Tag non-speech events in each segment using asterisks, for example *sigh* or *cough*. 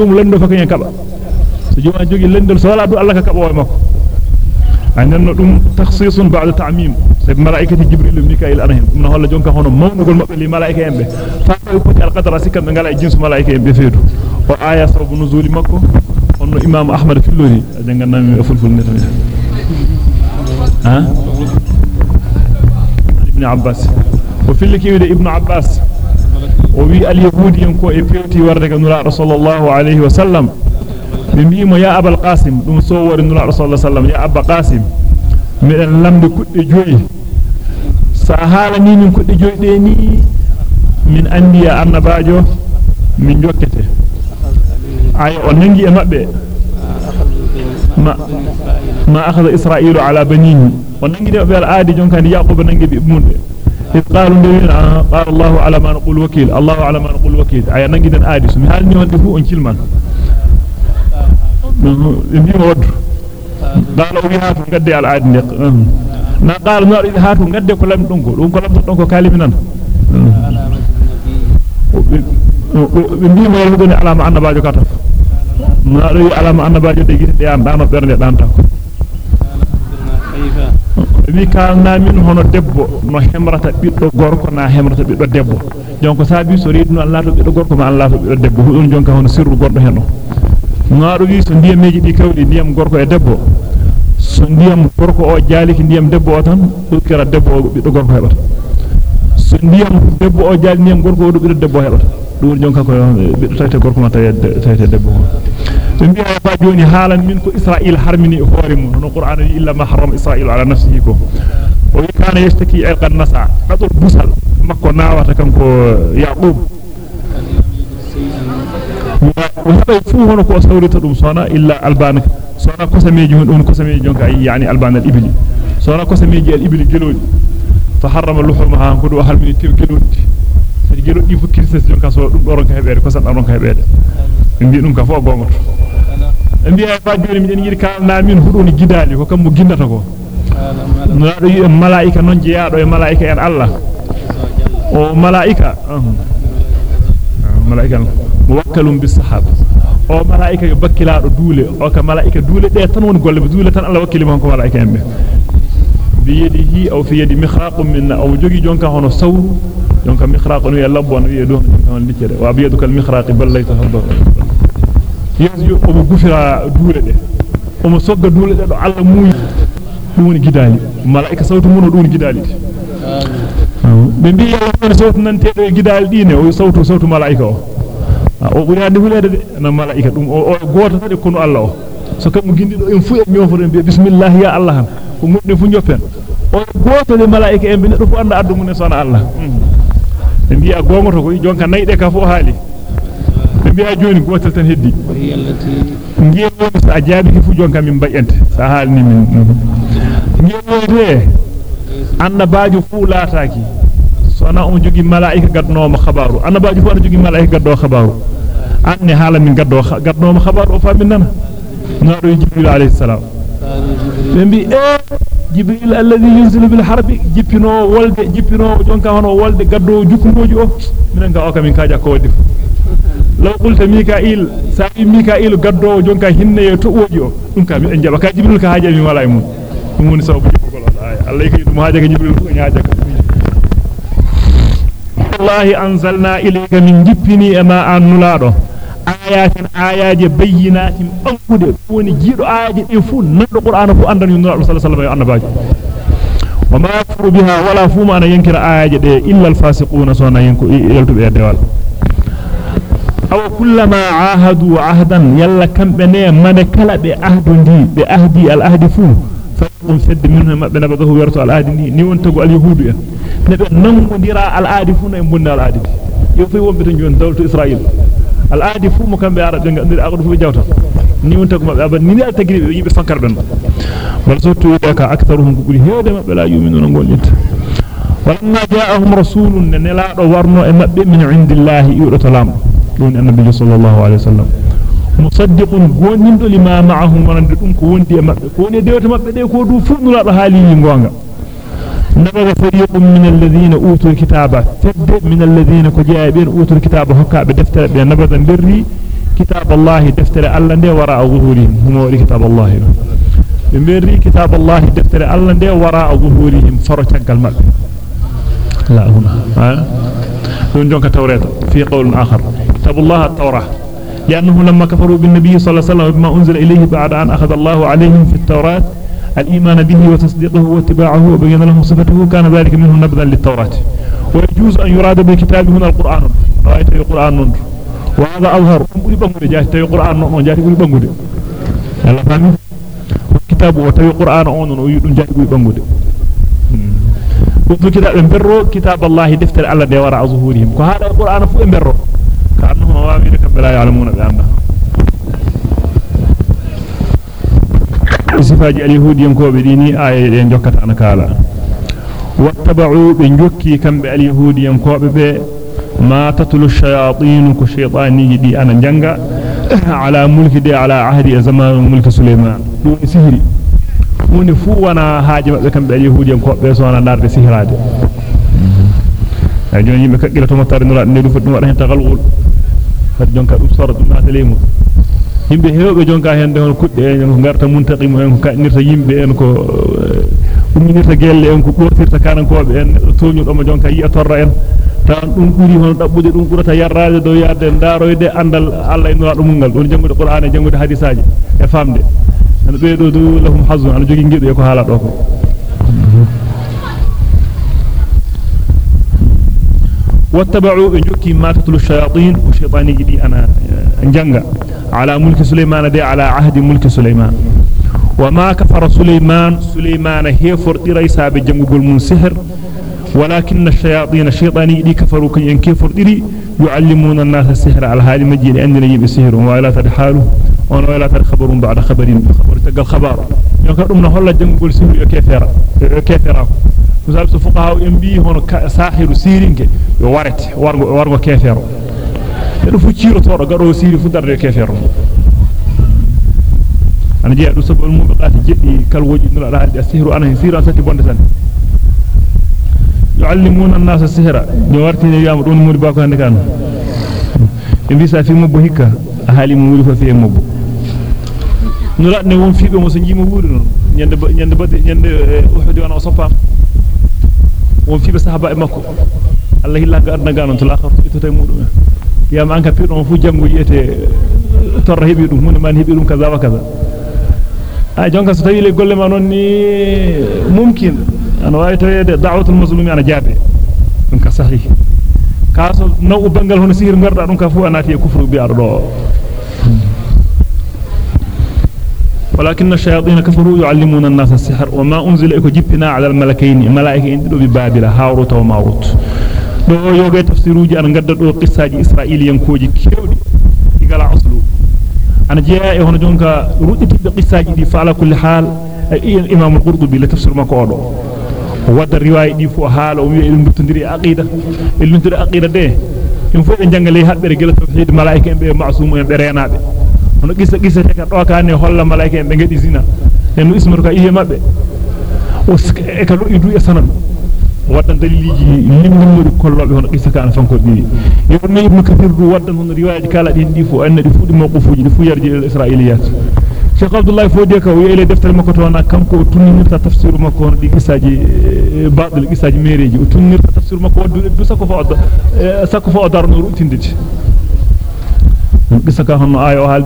dum lendo fa kany kaba so joma jogi lendel so wala du Allah ka kaba way makko annan dum takhsisun ba'da ta'mim sab malaikati jibril mikail anahim dum holla jonka hono mawnugol mabbe li malaika embe fa ko poti al qadra sikam be ngala jinsu malaika embe feedu o aya sababu nuzuli makko onno imam ahmad fillori jangannami fulful ne tamit ha ibn abbas o filliki wide ibn abbas وفي اليهود ينكو إبيوتي ورق نراء رسول الله عليه وسلم بميمو يا أبا القاسم نمصور نراء رسول الله وسلم يا أبا قاسم من لم كد جوي ساهالني من كد جوي ديني من أنبياء النباجو من جوكته أي أنهنجي أمبي ما ما أخذ إسرائيل على بنيه ونجد في الآدي جون كان يعقوب نجد بمونه إذ قالوا لنا قال الله على ما نقول وكيل الله على ما نقول وكيل أي نجد آدي سمي هل نيوان دفو أن كلمان يمي ود قال أبي هاتو قد على عاد نق na قال إذا هاتو قد كلام دونكو دون كلام دونكو كالي منان بندي ما يلغوني على ما أنا باجو كاتف نار على ما أنا باجو دي ديان دانو برني دان تاكو wi kalna min hono debbo no hemrata biddo gorko na hemrata biddo debbo jonko sabi so reedno Allah to biddo gorko ma Allah to biddo debbo don jonka hono sirru gordo heno ngaado wi so ndiyameji di kawdi ndiyam gorko e debbo so ndiyam gorko o jaaliki ndiyam debbo o tan dukkira debbo o biddo gorko hebata so ndiyam debbo o jaali ndiyam gorko o biddo debbo hebata dum jonka ko biddo tawte gorko ma tawte debbo تنبيه يفا جوني حالا منكو إسرائيل حرمني أخوارم هنا القرآن إلا ما حرم إسرائيل على نفسه وكان يشتكي عرق النسع قطر بسل مكو ناوة كنكو يعقوب. وهذا يفوه هنا كو أسوري تدوم. صانا إلا ألبانك صانا كسميجي هون كسميجي جونك يعني ألبان الإبلي صانا كسميجي الإبلي جلود. فحرم اللحومها كدو أهل من التيو جلود. Sadi gelo di fukki ses jonka so dum doron ka hebede ko san doron ka hebede mbi dum ka fo gongoto mbi ay fa joni mi yidi kalna min hudoni gidali ko kam mo gindata ko naado yi malaika non jeyaado e malaika en Allah o malaika malaika muwakkalun bis sahab o malaika e bakkilaado duule o ka malaika duule de tan won golle duule tan Allah wakkili man ko malaika en be hono sawru jonka mikhraqun wi labbon wi do jonka on liccere wa bi yaduka al mikhraqi ballayta hadda yesu o mo gufira duule de o mo sogga duule de do Allah muuyi dum woni gidali malaika sawtu mun do woni gidali be mbi yalla sawtu nan tedo e gidali dine o sawtu sawtu malaika o o buri hande hulede de na malaika dum o goto tade kono Allah o so kam gindi do en fu e ko mudde fu njoppen o goto de malaika en be neddo fu anda addu mun sona Allah be biya gongoto ko jonka nayde ka fu haali be biya joni gotal tan heddi ngiyen woni sa jaabi fu jonka min bayante sa haalni min ngiyen woni annabaajo fu laataaki sona on jogi malaika gadnoma khabaru annabaajo fu ana jogi malaika gaddo khabaru anne haala min gaddo gadnoma khabaru o famin nana naado jibril alayhi salam be bi e jibril alladhi yunzilu bil harbi jippino wolde jippino jonka hono wolde gaddo jukumoji o minen ga o kamin kaaja ko waddi law qulta mika'il sabi mika'il gaddo jonka hinne to oji o dum kam en jaba ka jibril ka haaje mi wala e mun dum woni sababu jibril Allah yake dum haaje ka jibril ko nyaaje ka wallahi anzalna ilayka min jippini e ma an nulado ayatin ayaje bayyinatin bangude woni jiido ayaje din fu nando qur'ana fu andan yunus sallallahu alaihi wasallam annabaji wama yakfuru biha wala fuma ana yankira ayaje de illa alfasiquna sona yanku yeltube e dewal aw kullama ahadu ahdan yalla kambe ne mane kala be ahdu ndi be ahdi al ahdi fu faqum fedd minhu mabbe nabadahu werto al ahdi ni won tagu al yahudu en ne be nangondira al ahdi fu no bunda al ahdi yo fi wombe tan jon dawlatu israil al aadi fu mo kambe arab be ngandir aqdu fu jawta ni won taguma be abad ni al tagri be yimbe fankar ben wal sotu ka aktharuhum ko buri heede mabbe la yu'minuna ngolinta walamma ja'ahum rasulun nelaado warno e mabbe min indillahi yudo lam don annabi sallallahu alaihi wasallam musaddiqun gonindo lima ma'ahum wonande dum ko wondi e mabbe ko ne dewta mabbe de ko du fu nulaado haali ngonga نبغى فريق من الذين أوتوا الكتاب. فد من الذين كجاء بين أوتوا الكتاب هكا بدفتر بين نبذا بري. كتاب الله دفتر الله دي وراء ظهورهم. هم وري كتاب الله. بمري كتاب الله دفتر الله دي وراء ظهورهم. فرچنكال مال. لا هنا. دون جونك توراة في قول آخر. كتاب الله التوراة. لأنه لما كفروا بالنبي صلى الله عليه وسلم بما أنزل إليه بعد أن أخذ الله عليهم في التوراة الإيمان به وتصديقه واتباعه وبين لهم صفته كان ذلك منه نبذا للتوراة. ويجوز أن يراد بالكتاب هنا القرآن. رأيته القرآن ننر وهذا أظهر. أمبولي بنقولي جاهدت القرآن نؤمن جاهدت أمبولي بنقولي الله فهمي؟ والكتاب وتي القرآن أونن ويجون جاهدت أمبولي بنقولي كتاب انبرو كتاب الله دفتر على دي وراء ظهورهم. وهذا القرآن فو انبرو كأنهم أوامرك بلا يعلمون بأنه. Al-yahudiyan ko be dini ay de jokkata an kala wattaba'u be jokki kambe al-yahudiyan ko be ما تتلو الشياطين كشيطاني دي أنا جنغا على ملك دي على عهد زمان ملك سليمان دون سهري woni fu wana haaje mabbe kambe yahudi en ko be so wana darde sihirade ay joni yimbe kaggila to motare nura ne du fudum wada hen tagalgul fat jonka dum sora dum nata lemu yimbe hewbe jonka hen de hon kudde en garta muntaqimu en ko kanirta yimbe en ko umminirta gelle en ko bortirta kanankobe en toñudo mo jonka yi torra en tan dum buri hono dabbude dum burata yarraade do yarde ndaroyde andal Allah en wado mungal don jangude qur'an e jangude hadisaaji e famde an beedo du lahum hazun an jogi ngido e ko hala do ko واتبعوا جوكي ما تتلو الشياطين وشيطان يجي أنا جنغا على ملك سليمان دي على عهد ملك سليمان. وما كفر سليمان سليمان هيفر ديريسا بجنغول من سحر ولكن الشياطين الشيطان يدي كفروا كن ينكفر ديري يعلمون الناس السحر على هذه مجيء عندنا يبي السحر. ولا تدحالوا on wala tar khabarun ba'da khabarin khabar tagal khabar yonka dum na holla jangol sihru yo kefera yo kefera ko misal so fuqaha en bi hono sahiru sirinke yo warete wargo wargo kefero e do fu ciro to do gado siri fu darde kefero ana jeya do sabol mum qati jeddi kal woji nula da hadi sihru ana siru an sati bonde tan yuallimuna an-nasa sihra do wartini yama don muri bako hande kan en bi sa fi mubbo hikka hali mu wuri fa fi mubbo nula ne won fiibe mo so jima wuuri non nyande nyande bade nyande uhudi wana sopam won fiibe sahaba e makko Allah hilla ga adna ganon to la khartu ito tay mudum yam anka piido fu jango yete torra hebi dum hunde man hebi dum kaza wa kaza a jonka so tawi le golle ma non ni mumkin ana wawi tawede da'watul mazlumi ana jabe dum ka sahih kaso naw bangal hono sihir garda dum ka fu anati e kufru bi ardo ولكن الشياطين كفروا يعلمون الناس السحر وما أنزل إكو جبنا على الملكين ملائكة اندلو ببابل هاروت وماروت دو يوغي تفسيروجي أنا قد دو قصاجي إسرائيل ينكوجي كيودي إقال عصلو أنا جاء هنا جونكا رؤيتي بقصاجي دي فعلى كل حال الإمام القرطبي لتفسير ما كودو wadda riwaaya di fu haala o wi en luttondiri aqida en luttondiri aqida de en fu en jangale habbere gela tawhid malaika en be ma'sum en be renaabe hono gissa gissa te ka do kaane holla malaika en be ngadi zina en no ismatu ka ihe mabbe o e ka do idu e sanan waddan daliliji limnumuri kollobe hono gissa ka an fanko bi yoni ibn kathir du waddan hono riwaaji kala din di fu en di fu di mawqufuji di fu yarji al israiliyat Sheikh Abdullah Fodi ka wi'ele deftere makko to na kanko tunnirta tafsir makko on di gisaji baadul gisaji mereji o tunnirta tafsir makko waddu du sako fa sako fa darno rutinditi قصة هن آية وهل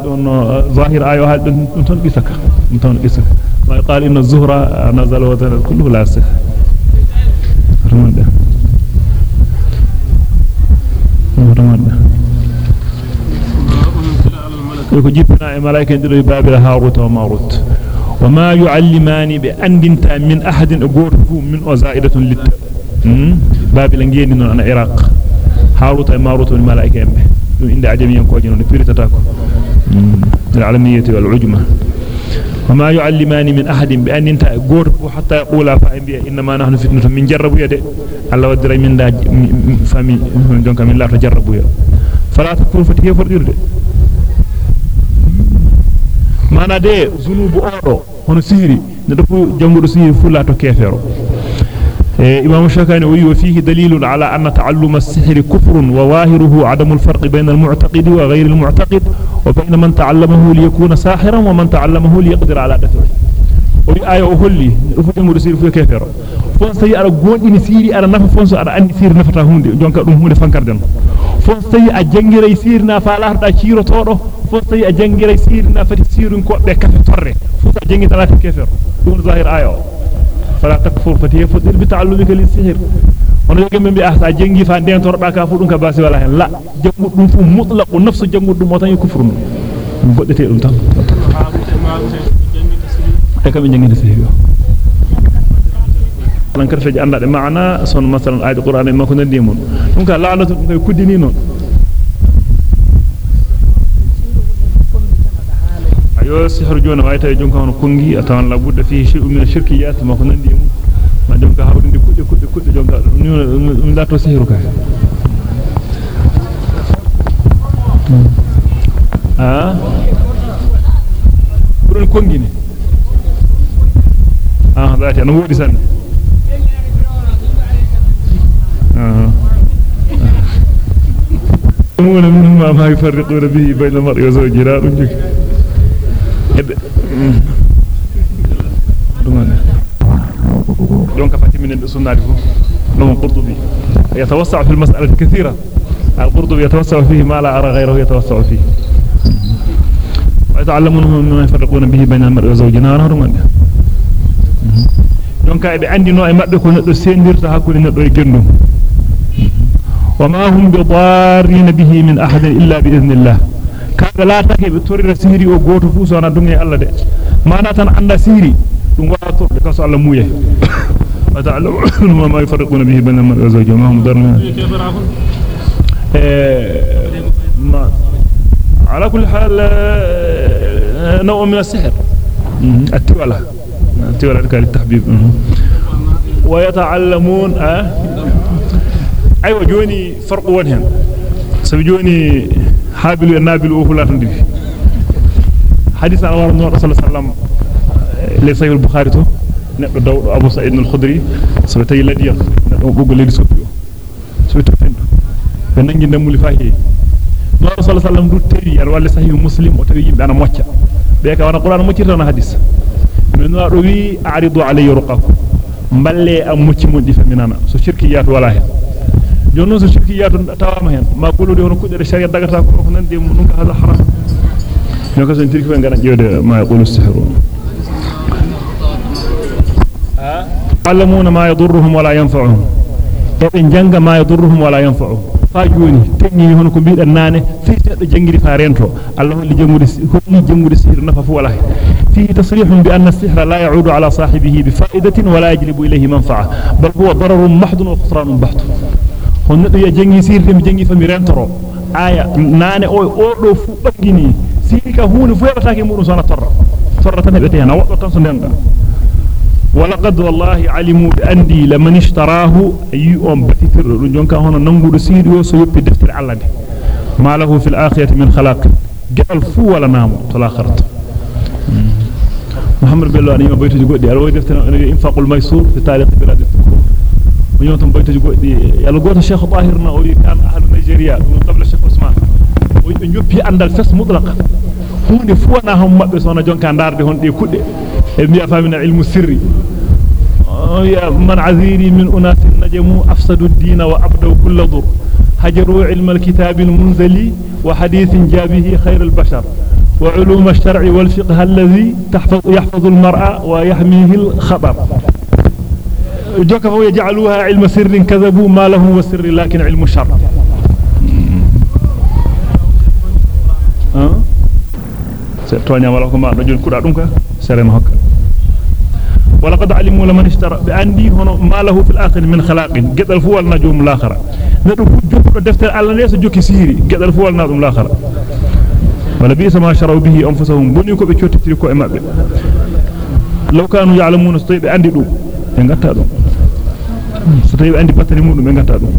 ظاهر آية وهل دون قصة دون قصة ما يقال إن الزهرة نزل وتنزل كله لا يصح رمضان رمضان ko jippina e malaika ndido babila harut wa marut وما يعلمان بأندنتا من أحد أقوله من وزائدة للت بابل نجيني نون أنا عراق هاروت ماروت والملائكة يمه عند عجميا كوجنون بيرتتاكو العالمية والعجمة وما يعلماني من أحد بأن انت قور حتى يقول فإن إنما نحن فتنة من جرب يدي الله ودر من ذا فمي جنك من الله فجربوا يدي فلا تكون فتية فردير دي. ما ندي ظنوب أورو. هنو سيري. ندفو جمهور سيري فلا تكيفيرو إيه، إمام الشكاني أيوه فيه دليل على أن تعلم السحر كفر وواهره عدم الفرق بين المعتقد وغير المعتقد وبين من تعلمه ليكون ساحرا ومن تعلمه ليقدر على قتله وي اي أو هولي رفوت المرسل في كفر فون سي ارا غوندي ني سيري ارا نافا فون سو ارا اندي سير نافتا هوندي جونكا دوم هوندي فانكار دن فون سي ا جانغيري سير نافا لا هدا تشيرو تودو فون سي ا جانغيري سير نافا تي سيرون كو بي كافي توري فون جانغي تلات كفر دون ظاهر ايو فلا تكفر فتي فدير بتعلمك للسحر. Bi on yoge membe ah sa jangi fa den torda ka fu dum ka basi wala hen la jangu dum fu mutlaqu nafsu jangu dum mo tan kufrun boddete dum tan e kam janginde sehio nan karfeji andade maana son masalan ayde qur'an e mako nandi mun dum ka la'natu dum kay kuddini non ayo sihru jona wayta e jonka hono kongi atawan la budda fi shay'un min ash-shirkiyat mako nandi mun ma jonka hawdinde kudde kudde kudde jonka dum lato sihru kay ah buron kongini ah dati ana wodi sanne ah wona min ma ma yufarriquna bihi bayna mar'i wa zawjihi دون كفتي من السنة لهم نعم، القرطبي. يتوسع في المسألة الكثيرة القرطبي يتوسع فيه ما لا أرى غيره يتوسع فيه. ويتعلمون من ما يفرقون به بين المرء وزوجنا ورمان دون كأي بأني نوع مأدك ونقصين ديرتها كل نقصين جنه وما هم بضارين به من أحد إلا بإذن الله. kada la taki be tori rasiri o goto fu so na dungi alla de manata anda siri ta'lamu ma yafriquna bihi bayna al-mar'i wa zawjihi ma hum darrin ما على كل حال نوع من السحر. التولى التولى كان التحبيب ويتعلمون أه؟ أيوة جوني فرق وجهن سبي جوني حابل النابل وفلا تندي حديث عن النبي صلى الله عليه وسلم ليس في البخاري تو. Neddo dawdo Abu Sa'id al-Khudri so tayi ladiyal neddo buggo ledi soppi o so to fendu be nangi namuli fahi no sallallahu alaihi du teri ar walla sahih muslim o tawi yimbe ana mocca be ka wana qur'an moccirta na hadis min no do wi a'ridu alayhi ruqakum balle am mocci mon difa minana so shirkiyatu wala hen jonnon so shirkiyatu tawama hen ma golude hono kudde sharia dagata ko ko mun ka haram no ka so tirki fe ngana jewde ma yaqulu sihrun يعلمون ما يضرهم ولا ينفعهم. فإن جنغ ما يضرهم ولا ينفعهم. فاجوني تجني هنا كبير النانة. في جنجري فارينتو. الله اللي جمهور اللي جمهور السحر نفف ولا فيه تصريح بأن السحر لا يعود على صاحبه بفائدة ولا يجلب إليه منفعة. بل هو ضرر محض وخسران بحت. هنا يا جنجي سير لم جنجي فميرينترو آية نانة أو أورو فوقيني سيرك هون فوقتاك مورو سانا تر تر تنبتين أو أورو تنسو ولقد والله علموا بأندي لمن اشتراه أي أم بتتر جونكا هنا ننقل سيديو سيبي دفتر على دي. ما له في الآخرة من خلاق. قال فو ولا نام تلاخرت محمد بن أني ما بيتو جودي أروي دفتر إنفاق الميسور في تاريخ بلاد التكور ويوم بيتو جودي يلا قوت الشيخ طاهر نوري كان أهل نيجيريا. من قبل الشيخ عثمان. ويوبي عند الفس مطلقا hunde fu wana hom mabbe sona jonka darde hon de e biya famina ilmu sirri يا من عذيري من أناس نجموا أفسدوا الدين وأبدوا كل ضر. هجروا علم الكتاب المنزلي وحديث جابه خير البشر. وعلوم الشرع والفقه الذي تحفظ يحفظ المرأة ويحميه الخطر جوكفوا يجعلوها علم سر كذبوا ما له وسر لكن علم الشر. أه؟ Ko ma do joni kuda dum ka serena hokka ولقد علموا لمن اشترى باندي هنا ما له في الآخر من خلاق قدل فول نجوم الاخره ندو جوكو دفتر الله ليس جوكي سيري قدل فول نجوم الاخره ولا بيس ما شروا به انفسهم بني كو بيوتتري كو امبه لو كانوا يعلمون استيب اندي دو mudum be ngata dum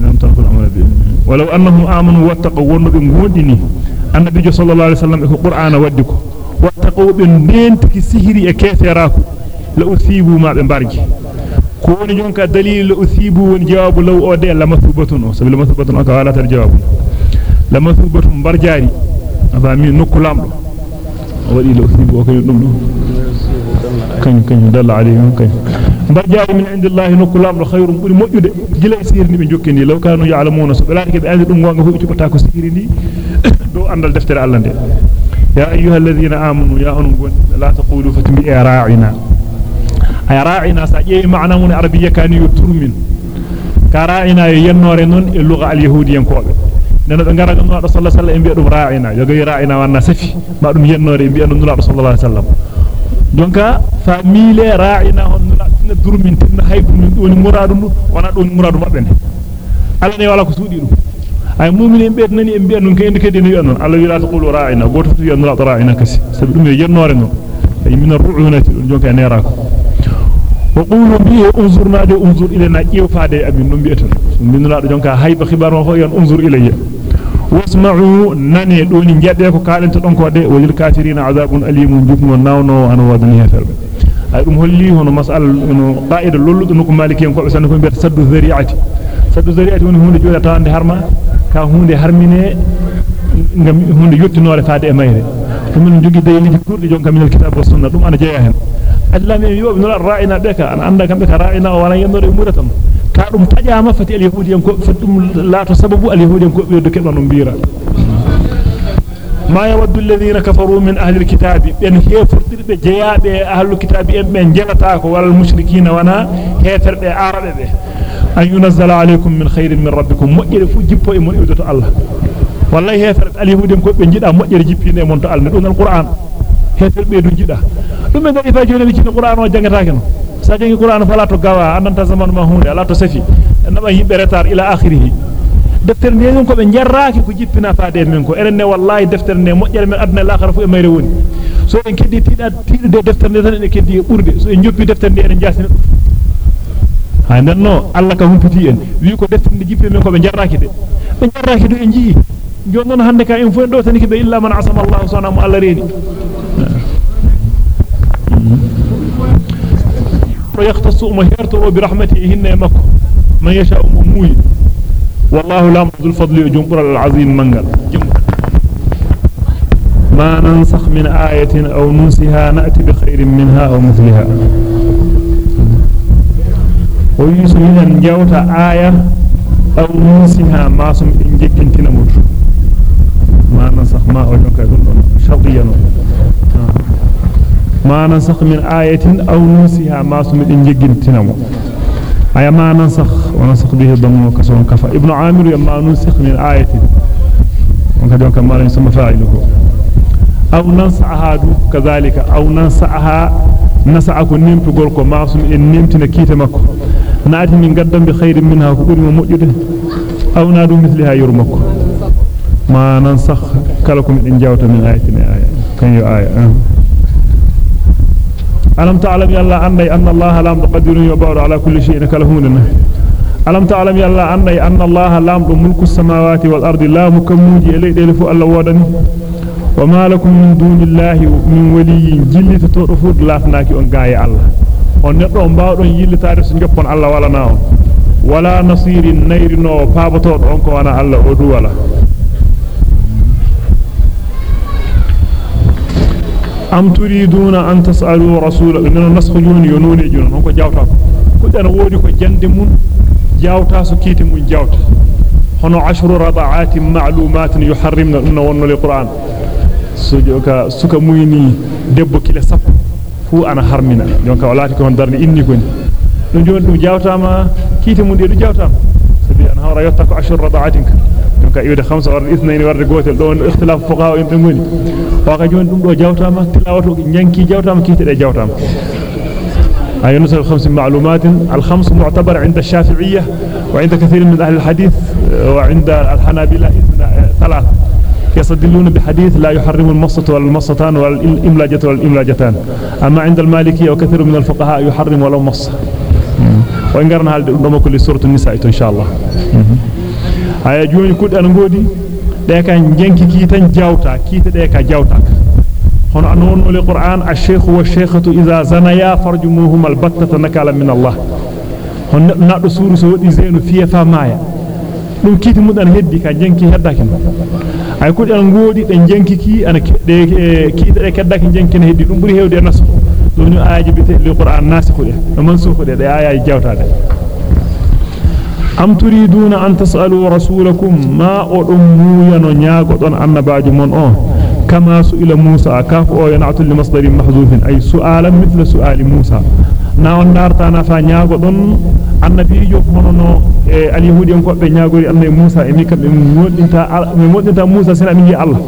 nam tan ko amana bi walaw annahum amanu wattaqaw wonno be gondini annabi sallallahu alaihi wasallam ko qur'ana waddi ko wattaqaw be bentiki sihiri e keferaku la usibu ma be bargi ko woni jonka dalil la usibu woni jawabu law o de la masubatun o sabi la masubatun o ka wala tar jawabu la masubatun barjari fami nokku lamdo wadi lo sibo ko dum dum kany kany dalla alayhim kany barjaari min indillahi nokku lamdo khayrum buri mojjude gila sirni be jokkindi law kanu ya'lamuna so belani ke be andi dum gonga fu tibata ko sirni do andal deftere Allah de ya ayyuhalladhina amanu ya anum gon la taqulu fatmi ra'ina ay ra'ina sa jeey maana mun arabiyya kan yuturmin ka ra'ina yennore non e lugha al yahudiyan kobe nana be ngara dum no sallallahu alaihi wasallam e bi'a dum ra'ina yoga ra'ina wanna safi ma dum yennore e bi'a dum no sallallahu alaihi wasallam donka fa mile ra'ina hon no durmin tinna haybu min doni muradu ndu wana doni muradu mabbe ne alla ne wala ko suudi dum ay mu'minin be nani e bi'a dum kayndi kedi no yonon alla wi la taqulu ra'ina goto fu yonno ra'ina kasi sabi dum yennore non ay min ar-ru'unati donka nera ko وقولوا به انظرنا دي انظر الينا يوفاده ابي نم بيتن من لا جونكا هايب خبار هو ين انظر الي واسمعوا نني دوني جدde ko kalenta don ko de walil kafirina azabun alimun jukmo nawno an wadani heferbe ay dum holli hono mas'al no qaida lolludo no ko maliki en ko be sanne ko biata saddu zari'ati saddu zari'ati woni hunde joda tawande harma ka hunde harmine ngam hunde yottinore faade e mayre dum min jogi dayliji kurdi jonka min alkitab was sunna dum ana jeya hen allami yobe no ra'ina beka an anda kambe ka ra'ina wala yendore muratam ka dum tajama fati al yahudiyan ko fadum laato sababu al yahudiyan ko be do keba no bira ما يود الذين كفروا من أهل الكتاب. بأن هيفرتر بجياب أهل الكتاب بأن جنتاك ولا المشركين وأنا هيفر بأعرب به أن ينزل عليكم من خير من ربكم. مؤير فجيبوا من إودة الله. والله هيفر اليهود كو بنجدا مؤير جيبين من الله. دون القرآن. هيفر بيدو جدا من إذا جوني لكي القرآن وجنتاك sa jangi qur'an fala to gawa andanta zaman ma hunde ala to safi naba yimbe retar ila akhirih دفتر نينكم من جراك كجيبنا فادي منكم إلنا والله دفتر نين مجرم أدنى الآخر فوق ما يروني سو إن كدي تيد تيد دي دفتر نين إن كدي أورد سو إن جوبي دفتر نين جاس أنا نو الله كهون بتيين ويكو دفتر نجيب منكم من جراك ده من جراك ده إنجي جونا هندك أي فون دوت إن كده إلا من عصم الله سبحانه وتعالى ريني ويختص أمهرته برحمته هن مكو من يشاء أمه والله لا مذو الفضل جمهور العظيم منغل. ما ننسخ من آية أو ننسها نأتي بخير منها أو مثلها. ويسمين أن جوت آية أو ننسها ما سم إن جكن تنمر ما ننسخ ما أجنك شرطيا ما ننسخ من آية أو ننسها ما سم إن جكن تنمر أي ما ننسخ ونسخ به الضم وكسر كفى ابن عامر يما ننسخ من آية. وكذا كما يسمى فاعله. أو ننسعها كذلك. أو ننسعها نسعك نمت قولك معصم إن نمت نكيت مكو. نأتي من قدم بخير منها كبير ومؤجده أو نادو مثلها يرمك ما ننسخ كلكم إن جاوت من آية من آية. كان آية. أه. ألم تعلم يلا أني أن الله لام قدير يبار على كل شيء كلهوننا ألم تعلم يلا أني أن الله لام ملك السماوات والأرض لا مكموجي إليه دلفو الله ودني وما لكم من دون الله من ولي. جل تطرفود لافناك أن قاية الله. ونقر أن باودون يلي تارس نجبون الله ولا ناون ولا نصير نير نو. بابطور أنكو أنا الله أدو ولا am turiduna an tasalu rasul inna naskhujun yununi jun on ko jawta ko den wodi ko jande mun jawta so kiti mun jawta hono ashru rada'at ma'lumat yuharrimna inna wonno li qur'an sujoka suka muyni debbo kile sappo fu ana harmina jonka walati ko darni inni koni dum joni dum jawtama kiti mun de du jawtama sabi an hawra yotta ko ashru rada'atin ka iwde khamsa war ithnayn war gotel ikhtilaf fuqaha en ngoni wa ka joni dum do jawtama tilawato nyanki jawtama kitede jawtama أي نسخ خمس معلومات. الخمس معتبر عند الشافعية وعند كثير من أهل الحديث وعند الحنابلة ثلاث. يستدلون بحديث لا يحرم المصة والمصتان والإملاجة والإملاجتان. أما عند المالكية وكثير من الفقهاء يحرم ولو مصة وإن قرنا هذا كل سورة النساء إن شاء الله. Aya joni kudde an godi de ka jenki ki tan jawta kiite de ka jawta hono an wonno le qur'an ash-shaykh wa ash-shaykhatu idha zanaya farjumuhum al-battata nakala min Allah hon naddo suru so wadi zenu fiya fa maya dum kiiti mudan heddi ka jenki heddaki hay kudi an ngodi de jenkiki ana de kiide de keddaki jenkina heddi dum buri hewde nasu do ñu aaji bi te li qur'an nasikhu de man suufu de de aya jawtade am turiduna an tasalu rasulakum ma odum muyano nyaago don annabaajo mon on kama su'ila Musa kafu o yanatu li masdari mahdhufin ay su'alan mithla su'ali Musa na on darta na fa nyaago don annabiijo honono e alyahudi en ko be nyaagori annabi Musa e mi kambe modinta mi modinta Musa sina mi Allah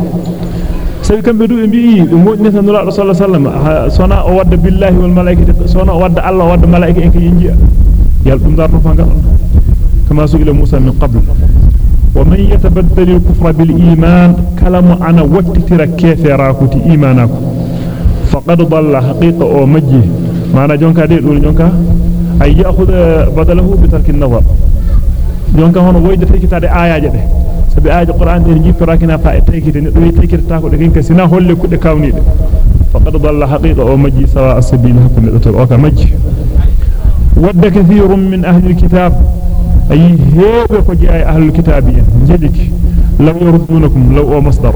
sabi kambe du be bi be modinta nura rasulullah sallallahu alaihi wasallam sona o wadda billahi wal malaikati sona o wadda Allah wadda malaika en ko yinji yal dum darto fa ngal كما سئل موسى من قبل. ومن يتبدل الكفر بالإيمان كلام أنا واتترى كيف راكوتي إيمانك فقد ضل حقيقة أو مجي. معنى جونكا دي تقول جونكا؟ أي يأخذ بدله بترك النظر. جونكا هون ويدا تيكي تاري آية جده. سبي آية القرآن دي نجيب راكنا فائد تيكي تنقل تيكي تتاكو لكينك سنا هول لكود كوني دي. فقد ضل حقيقة أو مجي. سواء السبيل حقن مجي ود كثير من أهل الكتاب ay heebe ko jeey ahlul kitabiyen jediki law yurdunakum law o masdar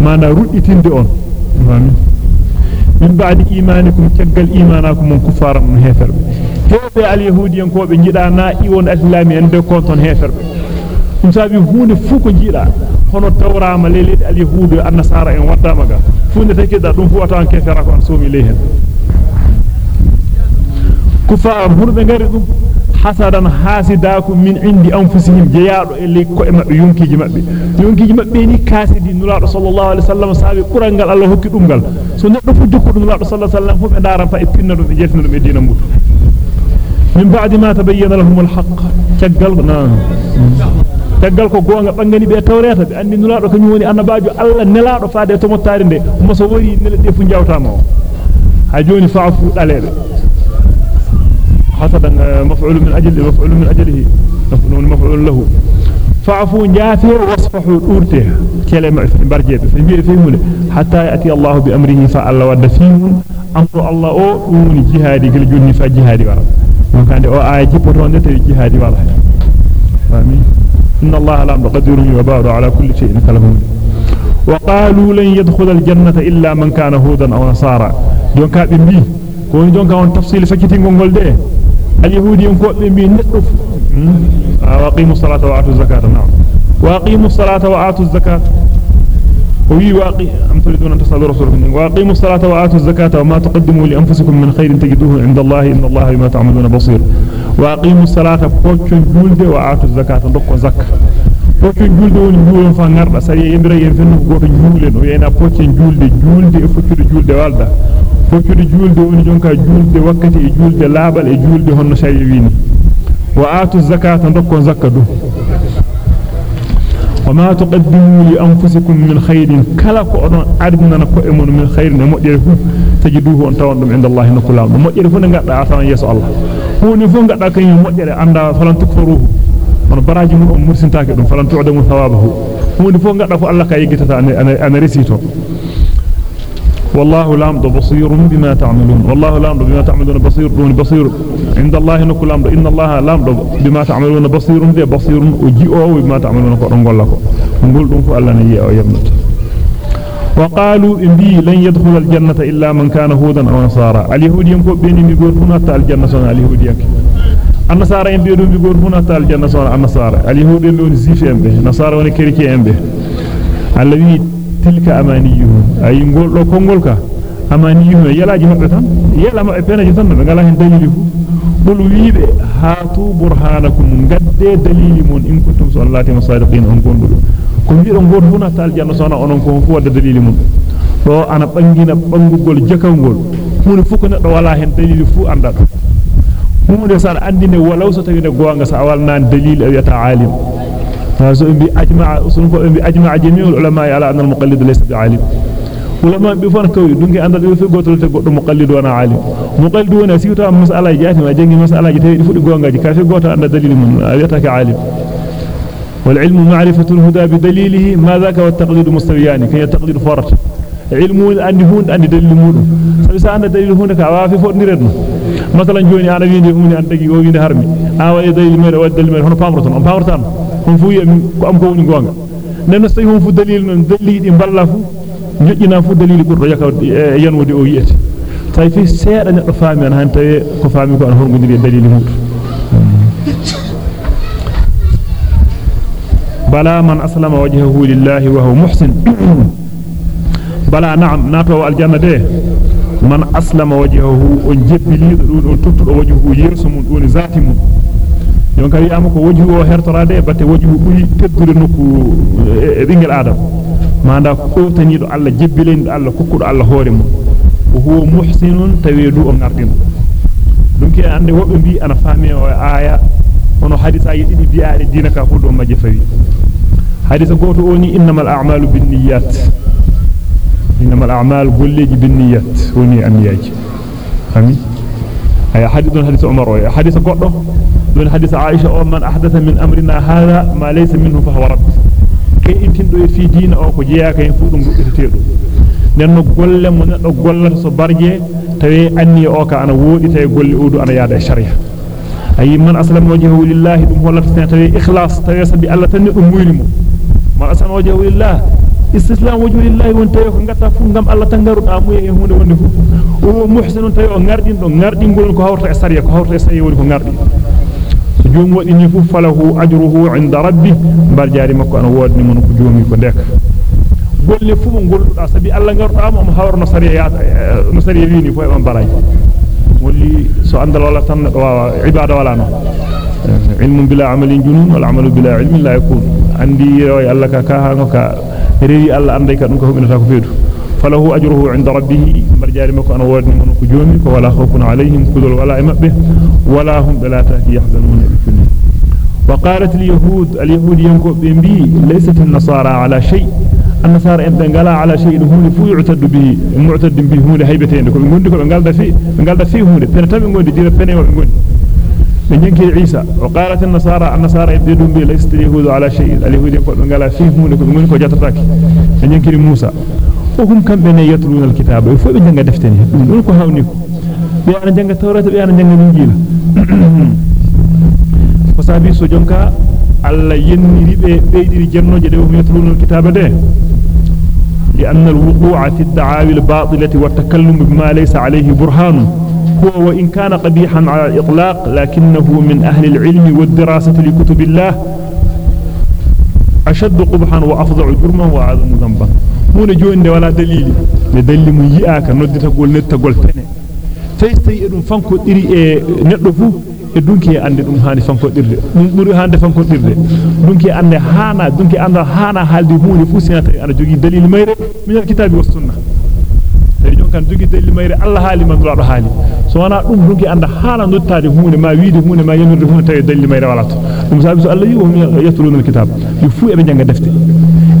mana rudditinde on fami min ba'di imanikum tagal imanakum mon kufaran mon heferbe heebe al yahudiyen ko be jida na iwon islami en de konton heferbe dum sabi hunde fu ko jida hono tawrama lelede al yahudu an nasara en waddama ga funde takida dum fu wata kefera ko an somi lehen kufar hurbe ngari dum hasadan hasidaku min indi anfusihim jeyaado e ley ko e mabbe yonkiji mabbe yonkiji mabbe ni kasidi nulaado sallallahu alaihi wasallam saabi qurangal Allah hokki dum gal so neddo fu jokku dum nulaado sallallahu alaihi wasallam fu be daran fa e pinna dum e jeltina dum e dina mudu min ba'di ma tabayyana lahum al-haqq tagal na tagal ko gonga bangani be tawreta be andi nulaado kanyum woni annabaajo Allah nelaado faade to mottaari de mo so wari nelede fu jawtama ha joni fa'fu dalebe حسدا مفعول من أجل مفعول من أجله. مفعول له. فعفوا جافه واصفحوا دورته كلمة برجيب في فيمون حتى يأتي الله بأمره فألا ود فيهم أمر الله أو دون جهادي قل جني فجهادي ورا وكان أو آية جبتون نتي جهادي ورا آمين. إن الله لا قدير وبار على كل شيء كلهم وقالوا لن يدخل الجنة إلا من كان هودا أو نصارى. دون كابين بي كون دون كون تفصيل فكتين غول ده اليهود ينكو بي ندف وأقيموا الصلاة وآتوا الزكاة. نعم. وأقيموا الصلاة وآتوا الزكاة. وي واقي أم تريدون أن تصلوا رسولكم؟ وأقيموا الصلاة وآتوا الزكاة وما تقدموا لأنفسكم من خير تجدوه عند الله. إن الله بما تعملون بصير. وأقيموا الصلاة فوتون جولده وآتوا الزكاة. دكو زكاة. Foccu julde woni juulon fa ngarda sari yembira yen fenno goto juule no yena focce julde julde e foccude julde walda foccude julde woni jonka julde wakkati e julde laabal e julde honno sari wini wa atu zakata dokkon zakatu وما تقدموا لأنفسكم من خير كلا كأن أردنا نكون من خير نمؤجر فيه تجدوه أن تواندم عند الله نكلام نمؤجر فيه نقعد عطانا يسأل الله هو نفون قد أكن يمؤجر عند فلن تكفروه on baraji mun on mursintaake dum falan tu'damu thawabahu hunde fo ngada fu Allah ka yigitata ana resito والله لامد بصير بما تعملون والله لامد بما تعملون بصير دون بصير عند الله نكو لامد إن الله لامد بما تعملون بصير ذي بصير وجيئوا بما تعملون قرن قول نقول دون فألا نجيء أو يبنت وقالوا إن بي لن يدخل الجنة إلا من كان هودا أو نصارى اليهود ينكو بيني ميقول هنا الجنة النصارى ينبي دون بيقول هنا الجنة سنة النصارى اليهود ينبي زيف ينبي نصارى ونكريكي ينبي الذي تلك أمانيهم. أي نقول لو كنقولك أمانيهم. يلاجي مبه تان يلا مبه بينجي تان بغالا هن دليل قل ويبه هاتوا برهانكم. قد دليل من إن كنتم صلاتي مصادقين. أن كنتم tal janno sona onon ko fu wadda dalili mun do ana bangina bangugol jakangol hunde fu ko neddo wala hen dalili fu anda do hunde sar andine walaw so tawi ne gonga sa awal nan dalil aw yata alim fa so bi ajma'a usul ko bi ajma'a jami'ul ulama ala anna al muqallid laysa bi alim ulama bi fon kawri dungi andal fi gotol te goddo muqallid wana alim muqallid wana siwta mas'ala jati ma jangi mas'ala jati tawi fudi gongaji ka fi goto anda dalil mun yata ka alim والعلم معرفة الهدى بدليله ما ذاك والتقدير مستويان كي التقدير فرط علم أن هون أن دليل مود فبسا أن دليل هون كوافي فوق نردنا مثلا جوني على وين دي هوني عندك يو وين هرمي. آه، أو أي دليل مير أو دليل مير. هون بامرتهم أم بامرتهم هم فوي أم كوني قوانا نمسي هم فو دليل من دليل إن بالله فو. جينا فو دليل كور رجاك إيه، إيه، ينو دي أوية. تاي في سير أن أفهم أنا هانتي كفهمي كون هون مني دليل مور بلا من أسلم وجهه لله وهو محسن. بلا نعم ناتو الجنة ده من أسلم وجهه ونجبلي دون تطر وجهه يرسم دون ذاته donc wi am ko wajhu o hertorade batte wajhu buri teddude nokku e bingel adam manda ko tanido alla jebbilen alla kokkudo alla hoore mum o huwa muhsinun tawedu o ngardin donc ande wobbe bi ana faami o aya hono hadisa yi didi bi'aade diina ka fu do majje fawi hadisa goto oni innamal a'malu binniyat innamal a'malu golleji binniyat woni aniyaji fami ay hadithun hadith umar wa hadith goddo don hadith aisha o man ahdatha min amrina hada ma laysa minhu fa huwa radd kay intindo fi diina o ko jeeyaka en fu dum gudditetedo nenno golle mo neddo gollata so barje tawi anni o ka ana wodi tay golle odu ana yaada e sharia ay man aslama wajhahu lillahi dum hollata tawi ikhlas tawi sabi استسلام وجود الله وانت يوك نغتا فنغم الله تنغرد امو يي هوند وند هو محسن انت يوك نغردين دو نغردين غول كو هورتو اساري كو هورتو اساري وري كو نغردين جوم ودي ني فوف فله اجره عند ربه بل جاري مكو ان وود ني منو جومي كو ديك بول لي فوم غول دا سبي الله نغرد امو ام هور نو سري يا نو سري وي ني فوي ام باراي ولي علم بلا عمل جنون والعمل بلا علم لا يكون عندي يا الله كا ريي الله ام داي كان كو مينتا كو فيدو فله اجره عند ربه مرجاري مكو أنا وود من كو جومي كو ولا خوف عليهم كذل ولا امبه ولا هم بلا تاكي يحزنون بكني وقالت اليهود اليهود ينكو بيمبي ليست النصارى على شيء النصارى ابدا قال على شيء هم لفو يعتد به معتد به هم لهيبتين كو غوندي كو غالدا في غالدا في هم لي بنتابي غوندي جيرا بنيو غوندي من عيسى. وقالت النصارى النصارى يبدون به ليست اليهود على شيء. اليهود يقولون قال فيه مونك ومونك وجاتتك من موسى. وهم كم بين يترون الكتاب؟ فوق من جنگ دفتني. يقولون هونيك بيانا جنگ التوراة بيانا جنگ الإنجيل. *clears throat* فسابي سجنك الله ينمي بيدي جنو جدي يترون الكتاب ده. لأن الوقوع في الدعاوي الباطلة والتكلم بما ليس عليه برهان. هو وإن كان قبيحا على الإطلاق لكنه من أهل العلم والدراسة لكتب الله. أشد قبحا وأفضع جرما وأعظم ذنبا. هنا جوين ولا دليل. لدليل من يئاك ندت قول نت قول فنه فيستي إذن فانكو إري ندفو dunki ande dum haani fanko dirde dum buri hande fanko dirde dunki ande haana dunki anda haana haldi huuni fu sinata ana jogi dalil mayre min tay jon kan jogi dalil mayre Allah haali man do haali so wana dum dunki anda haana nottaade huuni ma wiide huuni ma yamurde huuni tay dalil mayre wala to dum sabi so Allah yi hum yatluna alkitab yu fu e janga defte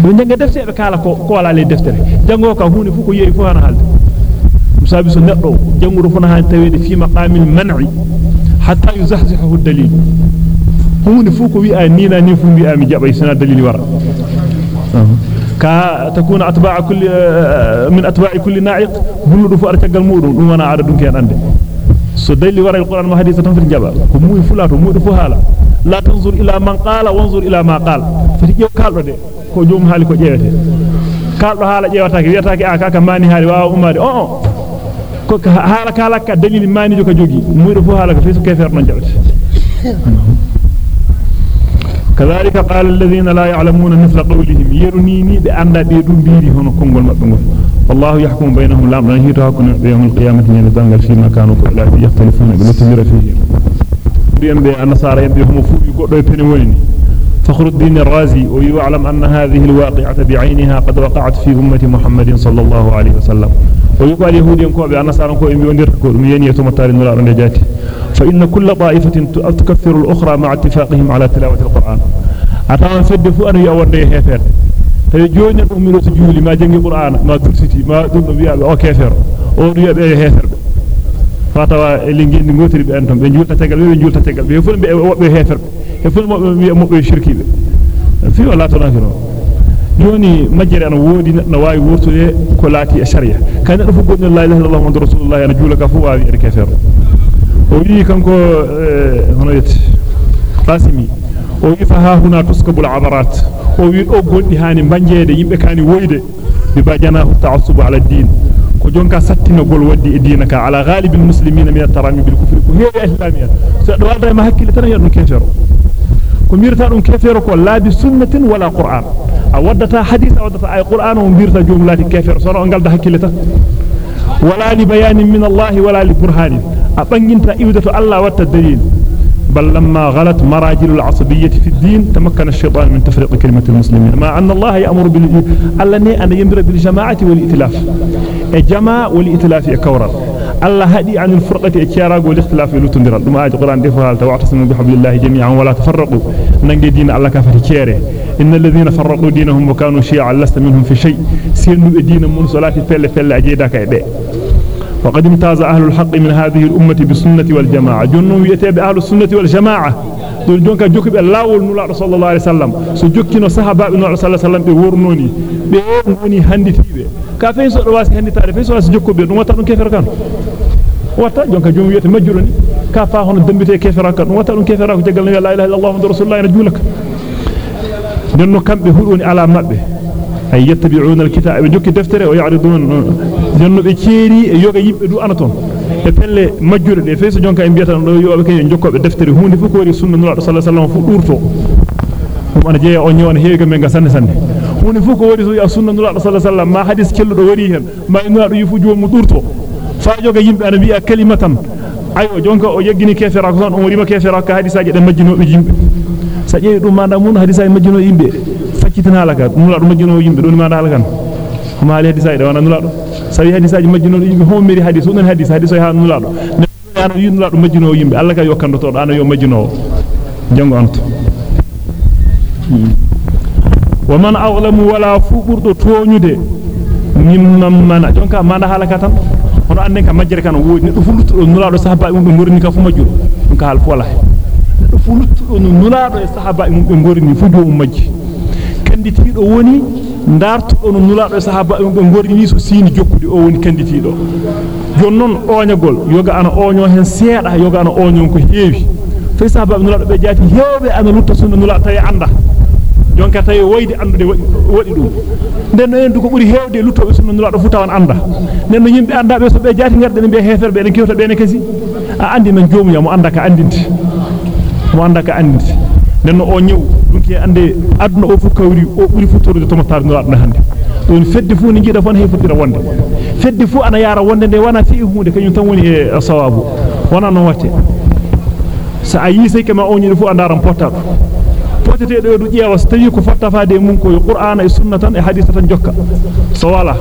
be janga defte be kala ko ko wala le deftere jango ka huuni fu ko yeyi fu hana halde dum sabi so neddo janguro fu na han tawede fi maqamil man'i حتى يزحزحه الدليل هون فوق ويا نينا ني فوق ويا مي جابي سنا دليل ورا تكون أتباع كل من أتباع كل ناعق بل رفوا أرتجل مورون وما نعرضون كأن عنده سدي اللي وراء القرآن وحديثة في الجبل. هم يفلاتوا هم يرفوا هالا. لا تنظر إلى من قال وانظر إلى ما قال. فريق يقال رده كجوم حالي كجيرته قال له هالا جيرتاك جيرتاك آه، آكا كماني هالي واو أماري أوه كهالا كهالا كدليل ماني جوكا جوكي. هم يرفوا هالا كفيسو كيف يرمان جبت كذلك قال الذين لا يعلمون مثل قولهم يرنيني بأندا بيدو بيري هنا كونغول مبغول والله يحكم بينهم لا من هيتو حكم يوم القيامة من دانغال فيما كانوا كلا يختلفون بلتمير فيه بيان بي النصارى يبي هم فوي غدو بني وني فخر الدين الرازي ويعلم أن هذه الواقعة بعينها قد وقعت في أمة محمد صلى الله عليه وسلم. ويقال يهودي أنكوا بأن سارنكوا إن بيوندركوا المياني يتمتار النرع النجاتي فإن كل طائفة تكفر الأخرى مع اتفاقهم على تلاوة القرآن. أتعلم فد فؤر يأوردي هيفر فيجون يرمي رسجول ما جنجي قرآن ما درستي ما دون بياء أو كيفر أو رياء بأي هيفر فاتوا اللي نجين نغوتر بأنتم بنجول تتقل بنجول تتقل بيفون بأي هيفر بي be entom be e fu mo be shirkibe fi wala to nafiro joni majjere ana wodi na wawi wurtude ko laati e sharia kany do fu goddo la ilaha illallah muhammadur rasulullah ana juula ka fu wawi e kefero o wi kanko hono yet qasimi o wi fa ha huna tuskabul abarat o wi do goldi hani banjeede yimbe kani woyde bi bajanahu ta'assub ala din ko jonka sattina gol waddi e diina ka ala ghalibil muslimina min at-tarami bil kufri ko heewi islamiyat so do walda ma hakkile tan yadum kefero ko mirta dum kefero ko laabi sunnatin wala qur'an a waddata hadith a waddata ay qur'an o mirta jumlati kefero so on galda hakkile tan wala li bayanin min allah wala li burhanin a banginta iwdato allah watta dalil بل لما غلت مراجل العصبية في الدين تمكن الشيطان من تفريق كلمة المسلمين مع أن الله يأمر بال ألا أن يمر بالجماعة والإتلاف الجماعة والإتلاف كورا الله هدي عن الفرقة اتشارق والاختلاف يلتندر ثم آية القرآن دفعها واعتصموا بحبل الله جميعا ولا تفرقوا ننجي دين الله كفر تشيره إن الذين فرقوا دينهم وكانوا شيعا لست منهم في شيء سيرنوا دين من صلاة فل فل أجيدك إيدي وقد امتاز أهل الحق من هذه الأمة بالسنة والجماعة جنوا يتاب أهل السنة والجماعة سو رواسي هندي تاري فين سو رواسي جوكو بي نوتا دون كيفر كان وتا جونكا جوم يتي مجروني كافا هون دمبيتي كيفر كان وتا دون كيفر كان جغل لا اله الا الله محمد رسول الله رجولك دنو كامبي هودوني على مابbe ay yattabi'una alkitaba jokki deftere o be e pelle majjure de feeso jonka e biyata do yobe kay jokkobe deftere hunde fu ko wari sunna nula sallallahu alaihi wasallam fu durto dum ana jeeya on nyona heega men ga sanne hunde fu ko wari so ya sunna nula sallallahu alaihi wasallam ma hadis kelludo wari hen ma nula do yifu joom durto fa joga yimbe ana bi'a kalimatan ayo jonka o yeggini kefera ko son on warima kefera ka hadisaje de majjinobe yimbe sa jeeyi dum manda mun hadisa e majjino yimbe faccitina alaka nula do majjino yimbe don manda alakan kuma ali hadisa de wana nula do sawi hadisaji majjino yimbe ho meri hadis onon hadis hadis ha nula do ana yi nula do majjino yimbe alla ka yokkando to ana yo majjino jango anto wa man aghlamu wala fuburdo toñude mimman mana jonka manda halaka tan hono anden ka majjere kan wodi neddo fu luttudo nula do sahaba mum be ngorni ka fu majjuro dum ka hal fu wala neddo fu luttudo nula do e sahaba mum be ngorni fu joomu majji kanditiido woni dartudo no nulaado e sahaba be ngorni so sini jokkude o woni kanditiido jonnon oñagol yoga ana oño hen seeda yoga ana oño ko heewi fe sahaba be nulaado be jaati heewbe ana lutta sunna nulaado tay anda jonka tay woyde andude wadi dum den en du ko buri heewde luttobe sunna nulaado fu tawan anda nen no yimbe anda be so be jaati ngarde be heferbe en kewta be ne kasi a andi men joomu ya mo anda ka andinte mo anda ka andinte nenno o ñew dunki ande aduna o fu kawri o buri futorde to motar no aduna hande don fedde fu ni jida fon he futira wonde fedde fu ana yara wonde de wana fi hunde kanyum tan woni e sawabu wana no watte sa ayi sey kama o ñido fu andaram potta potete do du jeewa so tawi ko fatta faade mun ko qur'ana e sunnatan e hadith tan jokka so wala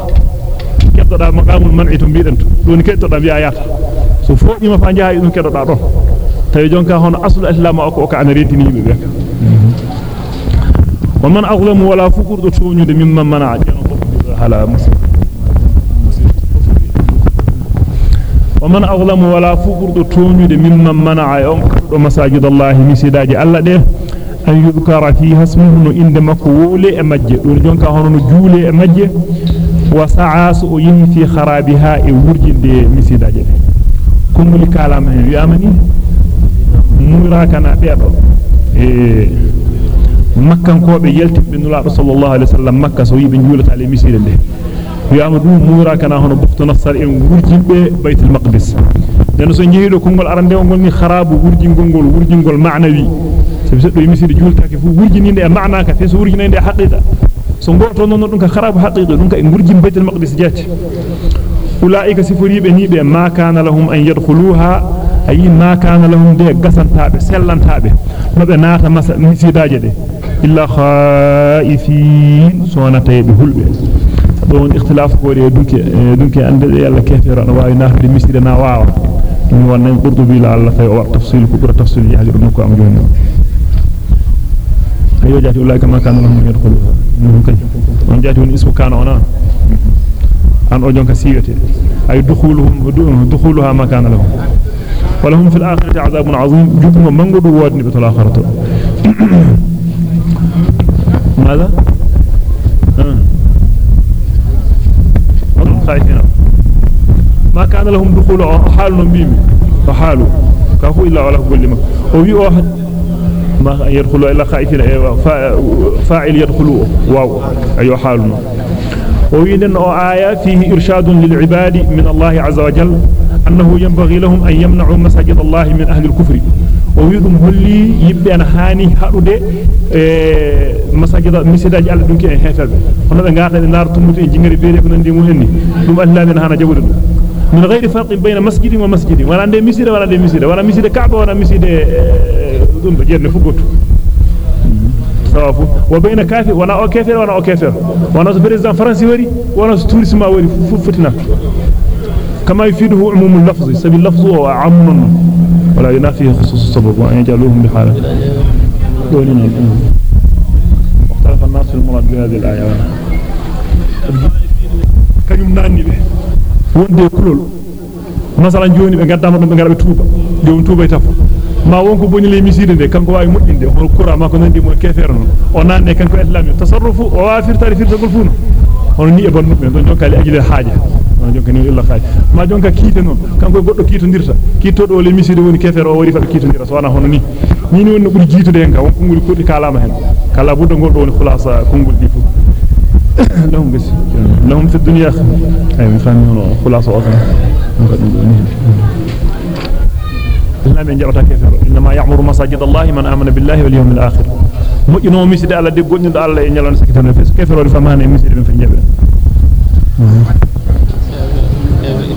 keddoda maqamul man'i to biiden to don keddoda biya yata so fodima fa jaha dum keddoda don tawi jonka hono aslu islam o ko ka ana rentini be wa ومن أظلم ولا فقر دتوني من من منع على ومن أظلم ولا فقر دتوني من من منع يوم مساجد الله مسجد الله ده أن يذكر فيها اسمه إن مقول أمجد ورجون كهون جول أمجد وسعى سؤين في خرابها ورجد مسجد الله كم لكلامه يا مني. مرا كان بيادو إيه. Kharabiha e wurjinde misidaji de kumuli kalama hen wi'amani mura kana beedo e makkankobe yeltibbe nulado sallallahu alaihi wasallam makka so yibe julata ale misire de wi'ama dum mura kana hono bukto nasar en wurjimbe baitul maqdis den so jehido kongol arande ngol ni kharabu wurjingol ngol wurjingol ma'nawi sabi seddo misire jultaake fu wurjininde e ma'na ka feso wurjininde e haqiqa so goto non dum ka kharabu haqiqa dum ka e wurjim baitul maqdis jati ulaika sifuribe ni be ma kana lahum an yadkhuluha ayi ma kana lahum de gasantaabe sellantabe no be naata masa misidaje de illa khaifin sonata be hulbe don ikhtilaf de dunke dunke ande yalla kefira no wawi naata misida na waawa dum wannan qurtubi la Allah tay o tafsil ko bura tafsil yaagi dum ko am joni ayo jati ulaika ma kana lahum yadkhuluha dum kay on jati won ismu kana ona an o jonka siwete ay dukhuluhum dukhuluha ma kana lahum ولهم في الآخرة عذاب عظيم جبن منغد وادني بتل الآخرة. *clears throat* ماذا؟ خايفين. ما كان لهم دخول حال نبيم فحالوا. كفوا إلا ولا كل ما. وبي واحد ما يدخل إلا خائفين فاعل يدخل. واو. أيها حالنا وإذن آية فيه إرشاد للعباد من الله عز وجل أنه ينبغي لهم أن يمنعوا مساجد الله من أهل الكفر ويدهم هلي يبين هاني هارو دي مساجد مسيداج على دونك اي هفر هنا غاتا نار تموت اي جينري بيري كون دي موهني دوم الا من هانا جابو من غير فرق بين مسجد ومسجد ولا دي مسجد ولا دي مسجد ولا مسجد كعبه ولا مسجد دوم بجن فغوت وبين كافر ولا أو كافر ولا أو كافر ولا بريزدان فرنسي وري ولا توريسما وري فوتنا فو فو فو فو فو فو فو فو كما يفيده عموم اللفظ سبي اللفظ هو عام. ولا ينافي خصوص السبب وأن يجعلوهم بحالة. دولنا. الامم واختلف الناس في المراد بهذه الآية. كيوم ناني به. وندي كلول؟ مثلا جوني به غدام دم غرب توبا جون توبا يتف ما وونكو بوني لي ميسيد دي؟ كانكو واي مودين دي. هو القران ماكو ندي مو كيفر نو اون ناني كانكو اسلام تصرف وأفر تاريخ تقول فونو هون ني ابن مو دون كالي أجل الحاجة jonka ni illa khaaj ma jonka kiite non kanko goddo kiitondirta kiitodo le miside woni kefere o wari fa kiitondira so wana hono ni ni ni wonni buri jiitude en ka won konguli kodi kalama hen kala buddo goldo woni khulasa kongul di fu لهم بس لهم في الدنيا أي مفهمون خلاصة أخرى إلا من جرت كفر إنما يعمر مساجد الله من آمن بالله واليوم الآخر مجنو مسجد على دي قلن على إن يلون سكتنا فيس كفر ورفمان مسجد من في الجبل